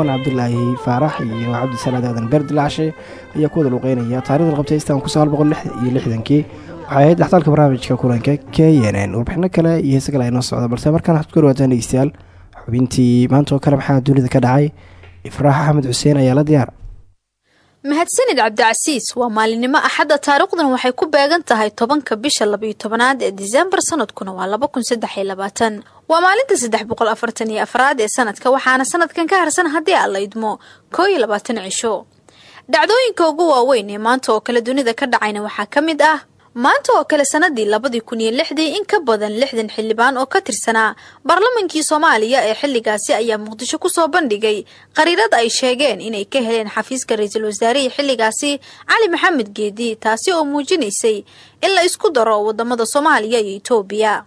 haboon cabdulaahi faarax iyo cabdisalaad aadan beerdilacashe ayaa ku wada luqeynaya taarikhda qabtay istaan ku sagaal boqol iyo lixdankii waxay ahayd dhextaalka barnaamijka kulanka k n n. Warbixino kale iyo heese kale ay noo socda balse markaan waxaad ku dhawaataan dhegeystayaal xubintii maanta oo kale maxaa dunida ka dhacay? Ifraax axmed xuseen ayaa la diyaar mahadsanid cabdicasiis waa maalinimo axadda taariikhdan waxay ku beegan tahay tobanka bisha labayo tobanaad ee disembar sanadkuna waa laba kun saddex iyo labaatan. Waa maalinta saddex boqol afartan iyo afraad ee sanadka waxaana sanadkan ka harsan haddii aan idmo koo iyo labaatan cisho. Dhacdooyinka ugu waaweyn ee maanta oo kale dunida ka dhacayna waxaa ka mid ah maanta oo kale sanadii labadii kun iyo lixdii in ka badan lixdan xildhibaan oo ka tirsanaa baarlamankii soomaaliya ee xilligaasi ayaa muqdisho ku soo bandhigay. Qariirad ay sheegeen inay ka heleen xafiiska ra'iisul wasaarihii xilligaasi cali maxamed geedi taasi oo muujinaysay in la isku daro waddamada soomaaliya iyo itoobiya.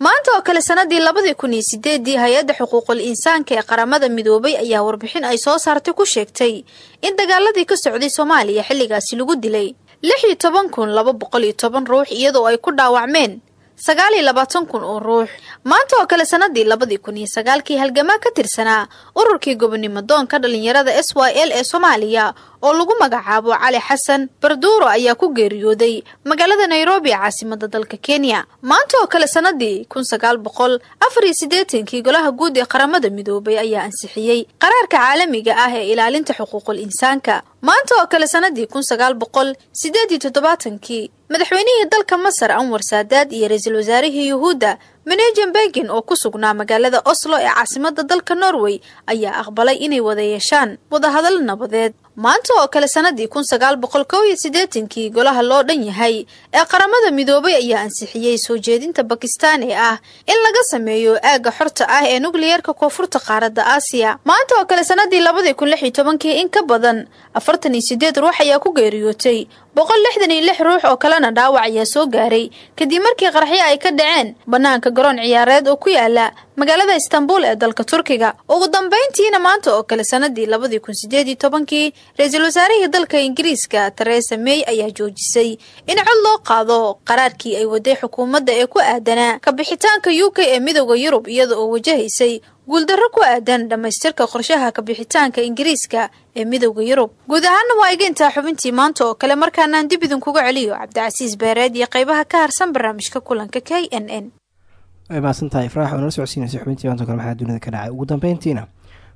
Maanta oo kale sanadii labadii kun iyo sideedii hay'adda xuquuqul insaanka ee qaramada midoobay ayaa warbixin ay soo saartay ku sheegtay in dagaaladii ka socday soomaaliya xilligaasi lagu dilay lix iyo toban kun laba boqol iyo toban ruux iyadoo ay ku dhaawacmeen sagaal iyo labaatan kun oo ruux. Maanta oo kale sanadii labadii kun iyo sagaalkii halgamaa ka tirsanaa ururkii gobonimo doonka dhalinyarada s y l ee soomaaliya oo lagu magacaabo cali xasan barduuro ayaa ku geeriyooday magaalada nairobi caasimada dalka kenya. Maanta oo kale sanadii kun sagaal boqol afar iyo siddeetankii golaha guud ee qaramada midoobay ayaa ansixiyey. Qaraarka caalamiga ah ee ilaalinta xuquuqul insaanka maanta oo kale sanadii kun sagaal boqol sideed iyo toddobaatankii madaxweynihii dalka masar anwar saadaad iyo ra'iisul wasaarihii yuhuudda menejan begin oo ku sugnaa magaalada oslo ee caasimada dalka norway ayaa aqbalay inay wada yeeshaan wadahadal nabadeed maanta oo kale sanadii kun sagaal boqol kow iyo siddeetankii golaha loo dhan yahay ee qaramada midoobay ayaa ansixiyey soo jeedinta bakistaan ee ah in laga sameeyo aagga xorta ah ee nukliyeerka koonfurta qaaradda aasiya. Maanta oo kale sanadii labadii kun lix iyo tobankii in ka badan afartan iyo sideed ruux ayaa ku geeriyootay. Boqol lixdan iyo lix ruux oo kalena dhaawac ayaa soo gaaray. Kadib markii qaraxyo ay ka dhaceen bannaanka garoon ciyaareed oo ku yaalla magaalada istanbul ee dalka turkiga. Ugu dambeyntiina maanta oo kale sanadii labadii kun sideed iyo tobankii ra'iisul wasaarihii dalka ingiriiska teresa may ayaa joojisay in cod loo qaado qaraarkii ay waday xukuumadda ee ku aadanaa kabixitaanka u k ee midooda yurub iyada oo wajahaysay guuldarro ku aadan dhammaystirka qorshaha kabixitaanka ingiriiska ee midooda yurub. Guud ahaana waa iga xubintii maanta oo kale markaanaan dib idinkuga celiyo cabdicasiis beereed iyo qaybaha ka harsan barnaamijka kulanka k n n way mahadsantahay ifraax oo nala socodsiinaysa xubintii maanta kale maxaa ka dhacay? Ugu dambeyntiina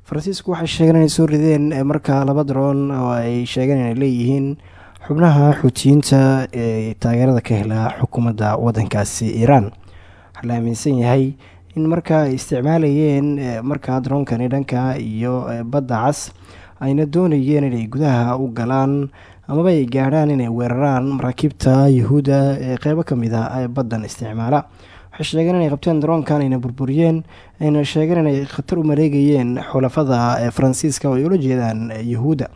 faransiisku waxay sheegeen inay soo rideen markaa laba daroon oo ay sheegeen inay leeyihiin xubnaha xuutiyiinta ee taageerada ka hela xukuumadda waddankaasi iiraan waxaa la aaminsan yahay in markaa ay isticmaalayeen markaa droonkani dhanka iyo badda cas ayna doonayeen inay gudaha u galaan amaba ay gaadhaan inay weeraraan maraakiibta yahuudda ee qeybo ka mid ah ee baddan isticmaala waxay sheegeen inay qabteen daroonkan ayna burburiyeen ayna sheegeen inay khatar u mareegayeen xulafada ee faransiiska oo ay ula jeedaan yahuudda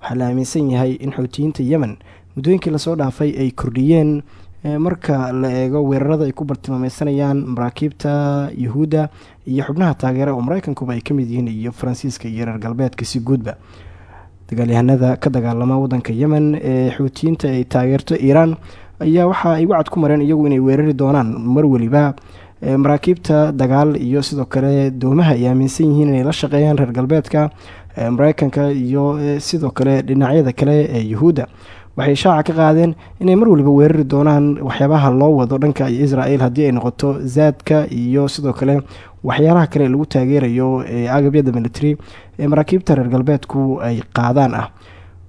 waxaa la aaminsan yahay in xoutiyiinta yemen muddooyinkii la soo dhaafay ay kordhiyeen marka la eego weerarada ay ku bartilmaameysanayaan maraakiibta yahuudda iyo xubnaha taageera oo mareykankuba ay ka mid yihiin iyo faransiiska iyo reer galbeedka si guudba. Dagaalyahanada ka dagaalama wadanka yemen ee xuutiyiinta ay taageerto iiraan ayaa waxa ay wacad ku mareen iyagu inay weerari doonaan mar weliba maraakiibta dagaal iyo sidoo kale doomaha ay aaminsan yihiin inay la shaqeeyaan reer galbeedka mareykanka iyo sidoo kale dhinacyada kale ee yahuudda waxay shaaca ka qaadeen inay mar waliba weerari doonaan waxyaabaha loo wado dhanka israel haddii ay noqoto zaadka iyo sidoo kale waxyaalaha kale lagu taageerayo ee agabyada military ee maraakiibta reer galbeedku ay qaadaan ah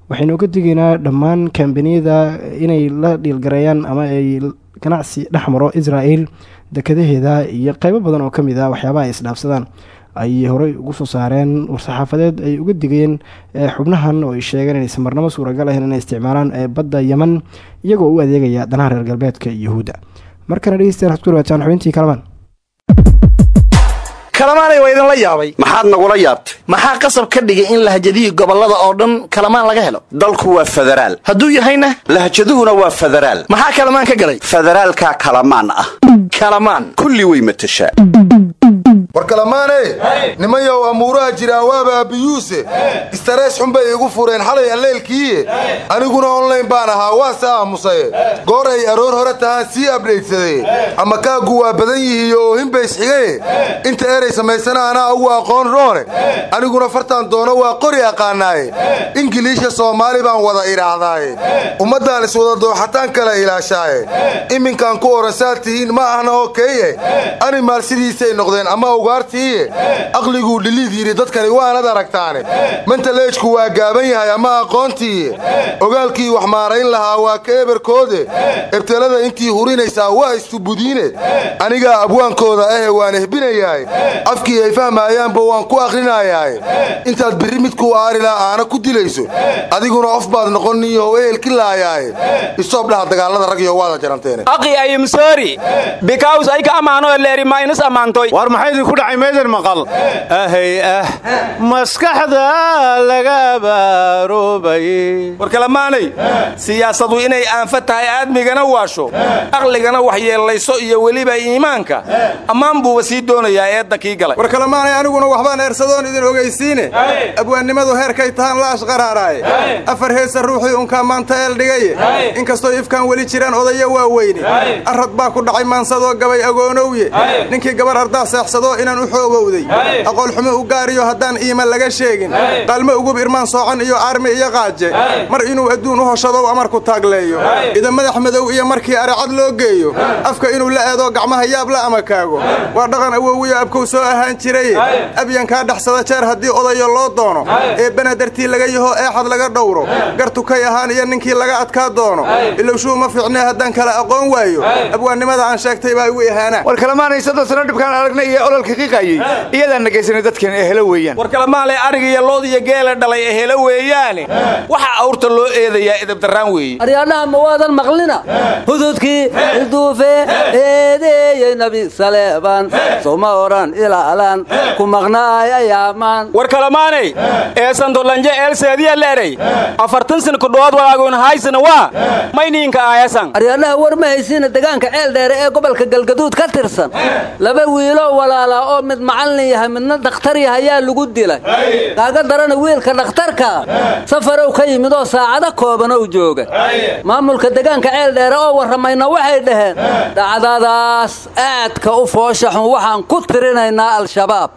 waxaynu uga digaynaa dhammaan kambaniyada inay la dhiilgareeyaan ama ay ganacsi dhex maro israel dekadaheeda iyo qeybo badan oo ka mid ah waxyaabaha ay isdhaafsadaan. Ayay horey ugu soo saareen war-saxaafadeed ay uga digeen xubnahan oo ay sheegeen inaysan marnabo suuragal ahayn inay isticmaalaan badda yemen iyagoo u adeegaya danaha reer galbeedka yahuudda markana dhegeystayaal waxad ku dhawaataan xubintii kalamaan kalamaanay waa idinla yaabay. Maxaad nagula yaabtay? Maxaa qasab ka dhigay in lahjadihii gobollada oo dhan kalamaan laga helo? Dalku waa federaal. Hadduu yahayna? Lahjaduhuna waa federaal. Maxaa kalamaan ka galay? Federaalkaa kalamaan ah. Kalamaan. Kulli way matashaa war kalamaane nimanyow amuuraha jiraan waaba abiyuuse istarees xun bay igu fureen xalay alleelkiiye aniguna onlayn baan ahaa waase aamusaye. Goor ay aroor hore tahaan sii abdhaydsadee ama kaaggu waa badan yihiiyo oohinba isxigaye inta eray samaysana anaa ugu aqoon roone. Aniguna fartaan doono waa qori aqaanaaye ingiliisha soomaali baan wada idhaahdaaye. Ummaddaan iswada dooxataan kala ilaashaaye. Iminkaan ku oran saad tihiin ma ahna oo keeye animaal sidiisay noqdeen ama ugaartiiye. Aqliguu dhiliid yidhi dadkani waanad aragtaane. Mentaleejku waa gaaban yahay ama aqoontiiye? Ogaalkii wax maarayn lahaa waa ka eberkoode. Ebtelada intii hurinaysaa waa istubudiine anigaa abwaankooda ahe waan ehbinayaay afkii ay fahmaayaanba waan ku akhrinayaay intaad birri midkuu aarilaa aana ku dilayso. Adiguna of baad noqoniyow ehelki laayaaye istoob dhaha dagaalada ragyo waada jaranteene. Aqi ayimsoori bikaws ay ka ammaano leeri ma inas ammaantoy war maxay idinku dhacay meedan maqal? Ahay ah. Maskaxda laga abaaroobay war kalamaanay siyaasadu inay aanfa tahay aadmigana waasho. Aqligana waxyeellayso iyo weliba iimaanka. Ammaan buuba sii doonayaa eedda kii galay. War kalamaanay aniguna waxbaan eersadoon idin ogaysiine. Abwaannimadu heerkay tahaan la ashqaraaraaye afar heesa ruuxii unkaa maanta eeldhigaye inkastoo ifkaan weli jiraan odayo waaweyne. Arrad baa ku dhacay maansadoo gabay agoonowye ninkii gabar ardaa seexsadoo inaan u xoogowday. Aqoolxumo u gaariyo haddaan iima laga sheegin. Qaalmo ugub irmaan soocan iyo aarmi iyo qaaje. Mar inuu adduun u hoshadow amarku taagleeyo. Ida madax madow iyo markii aricad loo geeyo. Afka inuu la eedoo gacmaha yaab la amakaago waa dhaqan awowiyo abkow soo ahaan jiraye abyankaa dhaxsada jeer haddii odayo loo doono. Ee banadartii laga yaho eexad laga dhowro. Gartukay ahaan iyo ninkii laga adkaa doono. Ilowshuu ma fiicnee haddaan kala aqoon waayo. Abwaannimada aan sheegtay baa igu ihaanaa war kalamaanay soddon sano dhibkaan aragnay iyo ololka qiiqayey iyadaan nagaysanay dadkeen ehelo weeyaan. War kalamaanay arig iyo lood iyo geela dhalay ehelo weeyaane. Waxaa awrta loo eedayaa edabdarraan weeye. Aryaadhaha ma waadan maqlina? Hududkii ilduufe eedeeyey nabi saleeban. Soma odhan ilaalan ku maqnaay ayaamaan war kalamaanay eesantolanje eelseediya leeray. Afartan sin kudhowaad walaagoon haysana waa mayniinka aayasan. Aryaadhaha war ma haysiina degaanka ceel dheere ee gobolka galgaduud ka tirsan. Laba wiiloo walaalaa oo mid macallin yahay midna dhakhtar yahayaa lagu dilay. Kaaga darana wiilka dhakhtarka. Safarow ka yimid oo saacado koobanow jooga. Maamulka degaanka ceel dheere oo warramayna waxay dhaheen dhacdadaas aadka u foosha xun waxaan ku tirinay qabanaynaa al-shabaab.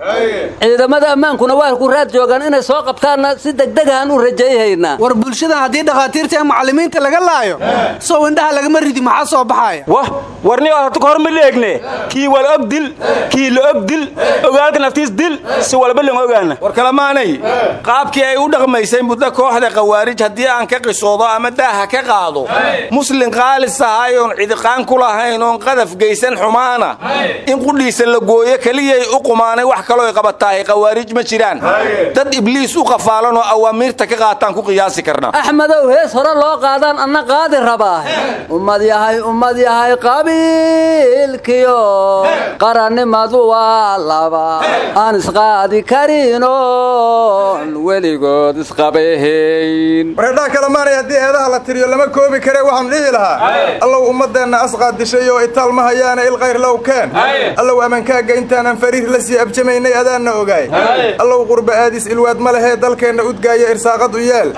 Ciidamada ammaankuna waa ku raad joogaan inay soo qabtaanna si degdegahan u rajayhaynaa war bulshadan haddii dhakhaatiirta ee macallimiinta laga laayo sow indhaha lagama ridi maxaa soo baxaaya wah warni horta ka hor ma leegne kii wal og dil kii la og dil ogaalka naftiis dil si walba lan ogaana. War kalamaanay qaabkii ay u dhaqmaysay muddo kooxda khawaarij haddii aan ka qisoodo ama daaha ka qaado muslin qaalis ahay oon cidiqaan ku lahayn oon qadaf geysan xumaana. In qudhiisa la gooyo keliyay u qumaanay wax kaloo ay qabatahay khawaarij ma jiraan. Dad ibliis u qafaalan oo awaamiirta ka qaataan ku qiyaasi karna. Axmedow hees hore loo qaadaan anna qaadi rabaa. Ummad yahay ummad yahay qabiilkiyo. Qarannimadu waa laba. Aan isqaadi karinoon weligood isqabahayn wareedhaha kalamaanay haddii eedaha la tiriyo lama koobi kare waxaan dhihi lahaa. Allow ummaddeenna asqaad dishay oo itaal ma hayaana ilkhayr low keen. Allow amankaaga intaanan fariir la sii abjamaynay adaanna ogaay. Allow qurba aadis ilwaad ma lehee dalkeenna udgaaya irsaaqad u yeel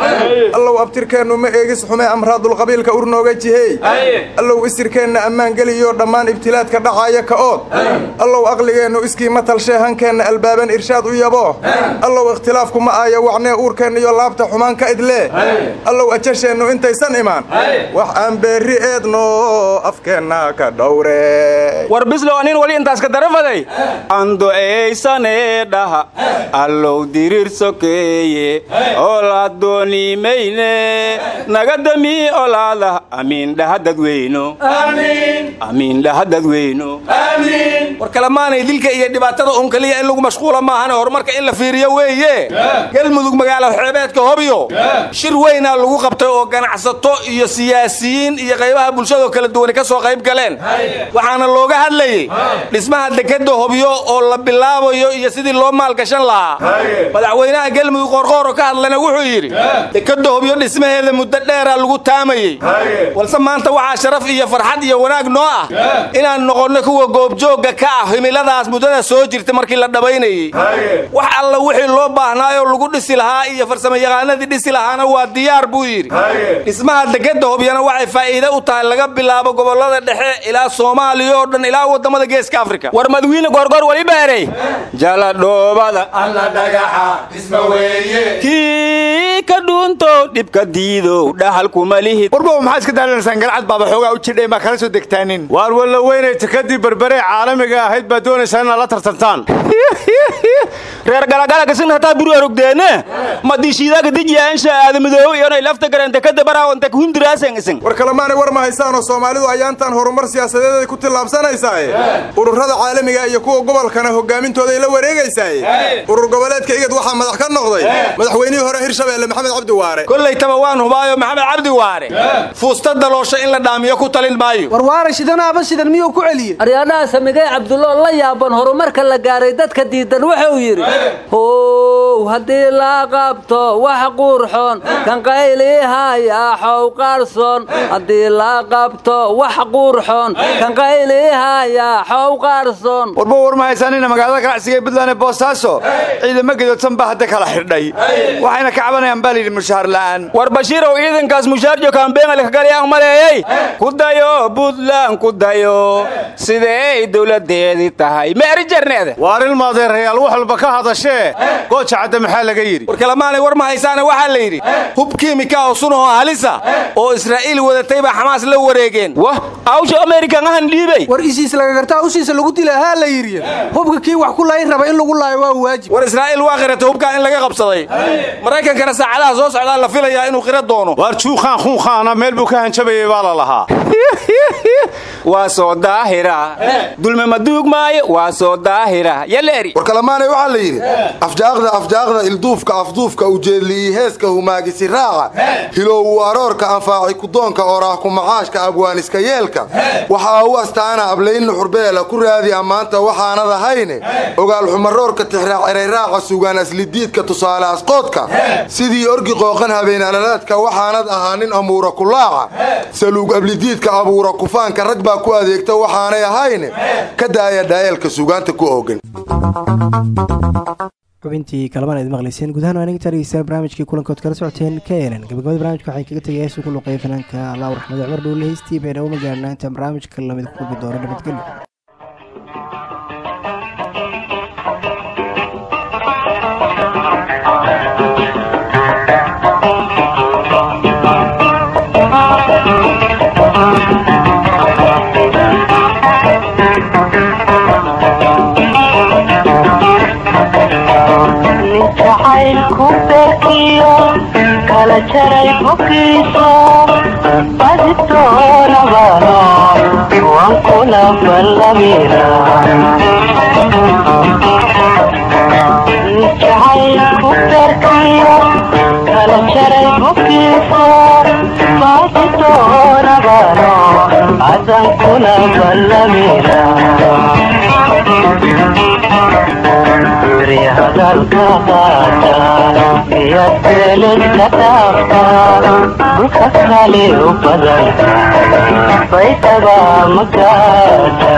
allow abtirkeennu ma eegis xume amraadulqabiilka urnooga jiheey allow isirkeenna ammaan geliyo dhammaan ibtilaadka dhacaaya ka ood. Allow aqligeennu iskii ma talshee hankeenna albaaban irshaad u yabo. Allow ikhtilaafku ma aaya wacnee uurkeenna iyo laabta xumaan ka idlee allow ajasheennu intaysan imaan. Wax aan beerri eedno afkeenna ka dhowre. War bislow anin wali intaas ka darafaday ando'aysanee dhaha allow diriir sokeeye olaad doonimayne naga damii olaada amiin dhaha dadweyno amiin dhaha dadweyno war kalamaanay dilka iyo dhibaatada un kaliya in lagu mashquula maahane horumarka in la fiiriyo weeye. Galmudug magaalo xeebeedka hobyo. Shir weynaa lagu qabtay oo ganacsato iyo siyaasiyiin iyo qaybaha bulshadoo kala duwani ka soo qayb galeen. Waxaana looga hadlayey dhismaha dekadda hobyo oo la bilaabayo iyo sidii loo maalgashan lahaa. Madaxweynaha galmudug qoorqooro ka hadlana wuxuu yidhi dekadda hobyo dhismaheeda muddo dheeraa lagu taamayey. Balse maanta waxaa sharaf iyo farxad iyo wanaag noo ah inaan noqonno kuwa goobjoogga ka ah himiladaas muddada soo jirta markii la dhabaynayey. Wax alla wixii loo baahnaayoo lagu dhisi lahaa iyo farsamayaqaanadii dhisi lahaana waa diyaar buu yidhi. Dhismaha dekadda hobyana waxay faa'iide u tahay laga bilaabo gobollada dhexe ilaa soomaaliya oo dhan ilaa waddamada geeska afrika war madwiine goorgoor wali beeray jaladhoobada kii ka dhuuntow dhibka diidow dhaxalkuma lihid warbow maxaa iska daalanaysaan galcad baaba xoogaa u jidhay maa kala soo degtaanin? Waar walla weynay takadii berberee caalamiga ahayd baa doonaysaa inaad la tartantaan. Reer galagalagasina hataa buru arogdeene madishiidaga dijyaansha aadamadoow iyonay lafta garante kada baraawanta kuhumdiraasen isin. War kalemaanay war ma haysaanoo soomaalidu ayaantan horumar siyaasadeeday ku tillaabsanaysaaye? Ururada caalamiga iyo kuwa gobolkana hogaamintooday la wareegaysaaye urur goboleedka igad waxaa madax ka noqday. Madaxweynihii hore hirshabeelle maxamed cabdi waare. Kollaytaba waan hubaayo maxamed cabdi waare. Fuusta daloosho in la dhaamiyo ku talin maayo war waara shidanaaba shidan miyuu ku celiyey? Aryaadhaha samigay cabdulloo la yaaban horumarka la gaaray dadka diidan wuxuu yidhi how haddii la qabto wax qurxoon kan qayliihaya xow qarson haddii la qabto wax qurxoon kan qayliihaya haysaanina magaalada ganacsiga ee buntland ee boosaaso ciidamo gadoodsan baa hadda kala xidhay. Waxayna ka cabanayaan baa layidhi mushaar la'aan. War bashiirow ciidankaas mushaarjo kaambeengalkagalyaan maleeyey ku dayo buntland ku dayo. Sideey dowladeedii tahay? Meeri jarneede? Waar ilmaadeerayaal wax walba ka hadashee gooja cadde maxaa laga yidhi? War kalamaanay war ma haysaane waxaa la yidhi hub kiimika oo sunahoo halisa oo israa'iil wadatay baa xamaas la wareegeen. Wah! Awsha amerikan ahan dhiibey war isiis laga gartaa ushiisa lagu dila haa la yidhi hubka kii wax ku layn raba in lagu laayo waa waajib. War israa'iil waa qiratay hubkaa in laga qabsaday. Maraykankana saacadaha soo socdaa la filayaa inuu qira doono. Waar juuqaan khuunkaana meel buu ka hanjabayay baa la lahaa. Waa soo daahira. Dulme ma duugmaayo waa soo daahira. Yaleeri war kalamaanay waxaa la yidhi afjaaqda afjaaqda ilduufka afduufka ujeedliyi heeska humaagisi raaca hilowwu aroorka anfaaci kudoonka oraahku macaashka abwaaniska yeelka. Waxaa u astaana ablaynna xurbeela ku raadi ammaanta waxaanad ahayne ogaal xumaroorka tixraac erayraaca sugaan aslidiidka tusaale asqoodka. Sidii orgi qooqan habeen alalaadka waxaanad ahaa nin amuura kulaaca. Saluug ablidiidka abuura kufaanka rag baa ku adeegta waxaanay ahayne ka daaya dhaayeelka sugaanta ku oogan xubintii kalamaan aad maqlayseen gudahaan waa inaga taargeysaan barnaamijkii kulankood kala socoteen k nn gabagabada barnamijka waxay kaga tegay heesu ku fanaanka allaawar axmed cumar dhuule heystii bayna uma gaarnaa intaan barnaamijka la mid ku doono nabadgelyo beerkiyo kala jaray bukiiso badi doonabano waan kula ballamina jacaylku beerkiyo kala jaray bukiiso badi doonabano adan kula ballamina dhulka kale u badan baydhaba magaada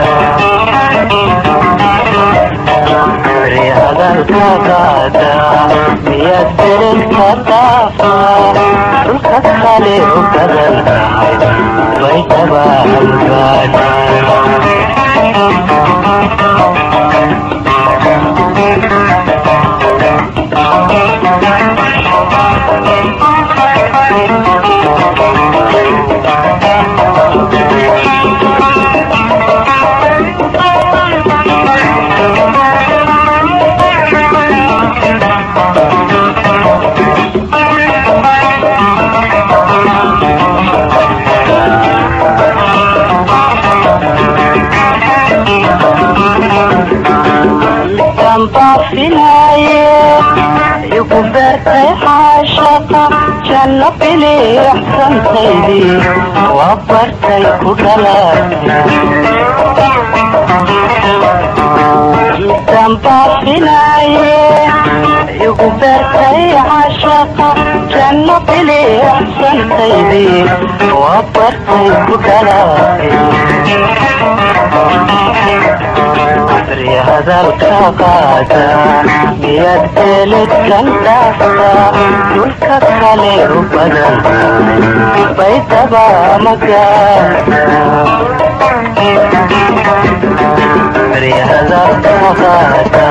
hadalka qaata iyo beeledka dhaafta dhulka kale u badan baydhaba magaada baafinaaye beertay xaashaqa janno biliixsantaydii waa bartay ku dhalatay baafinaaye igu beertay xaashaqa janno biliixsantaydii waa bartay ku dhalatay hadalka qaada miyaad beeledkan dhaafta dhulka kale u badan baydhaba magaada hadalka qaada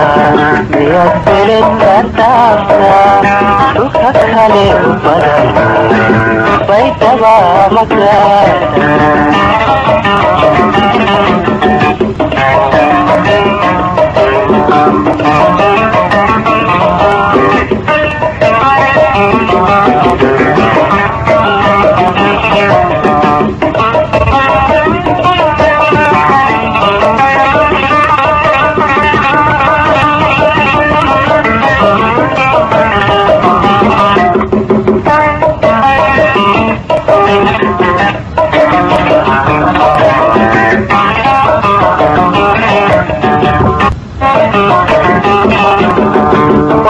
miyaad beeledkan dhaafta dhulka kale u badan baydhaba magaada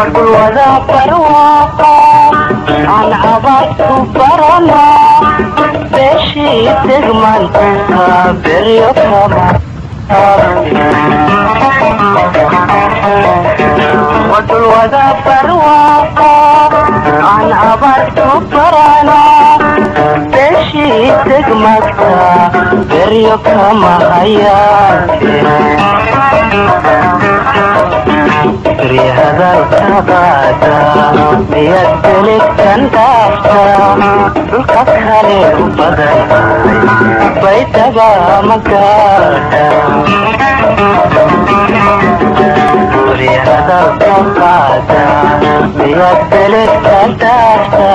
wada barwaaqa aan abaadku barano beeshii degmanka beryo kama wadul wada barwaaqa aan abaadku barano beeshii degmadka beryo kama hayaate hadalka qaada miyaad beledkan dhaafta dhulka kale u badan baydhaba magaada hadalka qaada miyaad beledkan dhaafta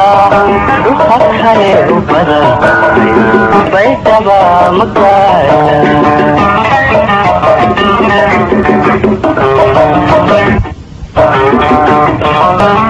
dhulka kale u badan baydhaba magaada ilaahay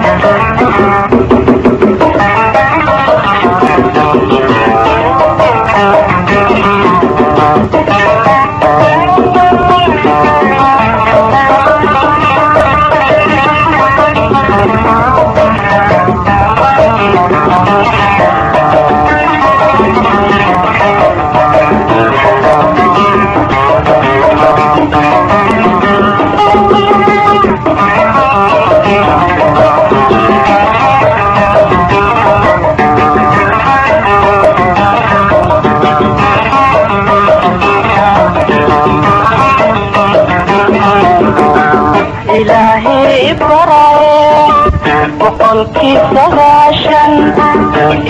baraye boqolkii sagaashan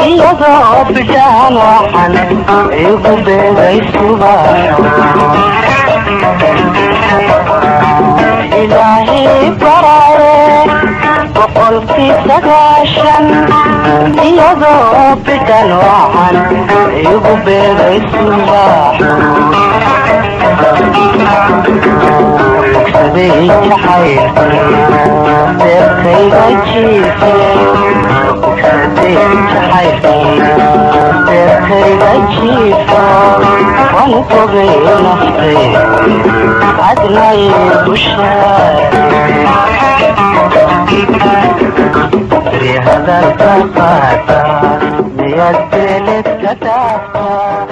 iyadoo bidhaan waxan igu beegay subax ilaahay baraye boqolkii sagaashan iyadoo bidhan wacan igu beegay subaxu bogsaday jacaylkii beerkayga jiifo wan fogay naftay adnay bushaari hadalka qaata miyad beeled ka dhaafta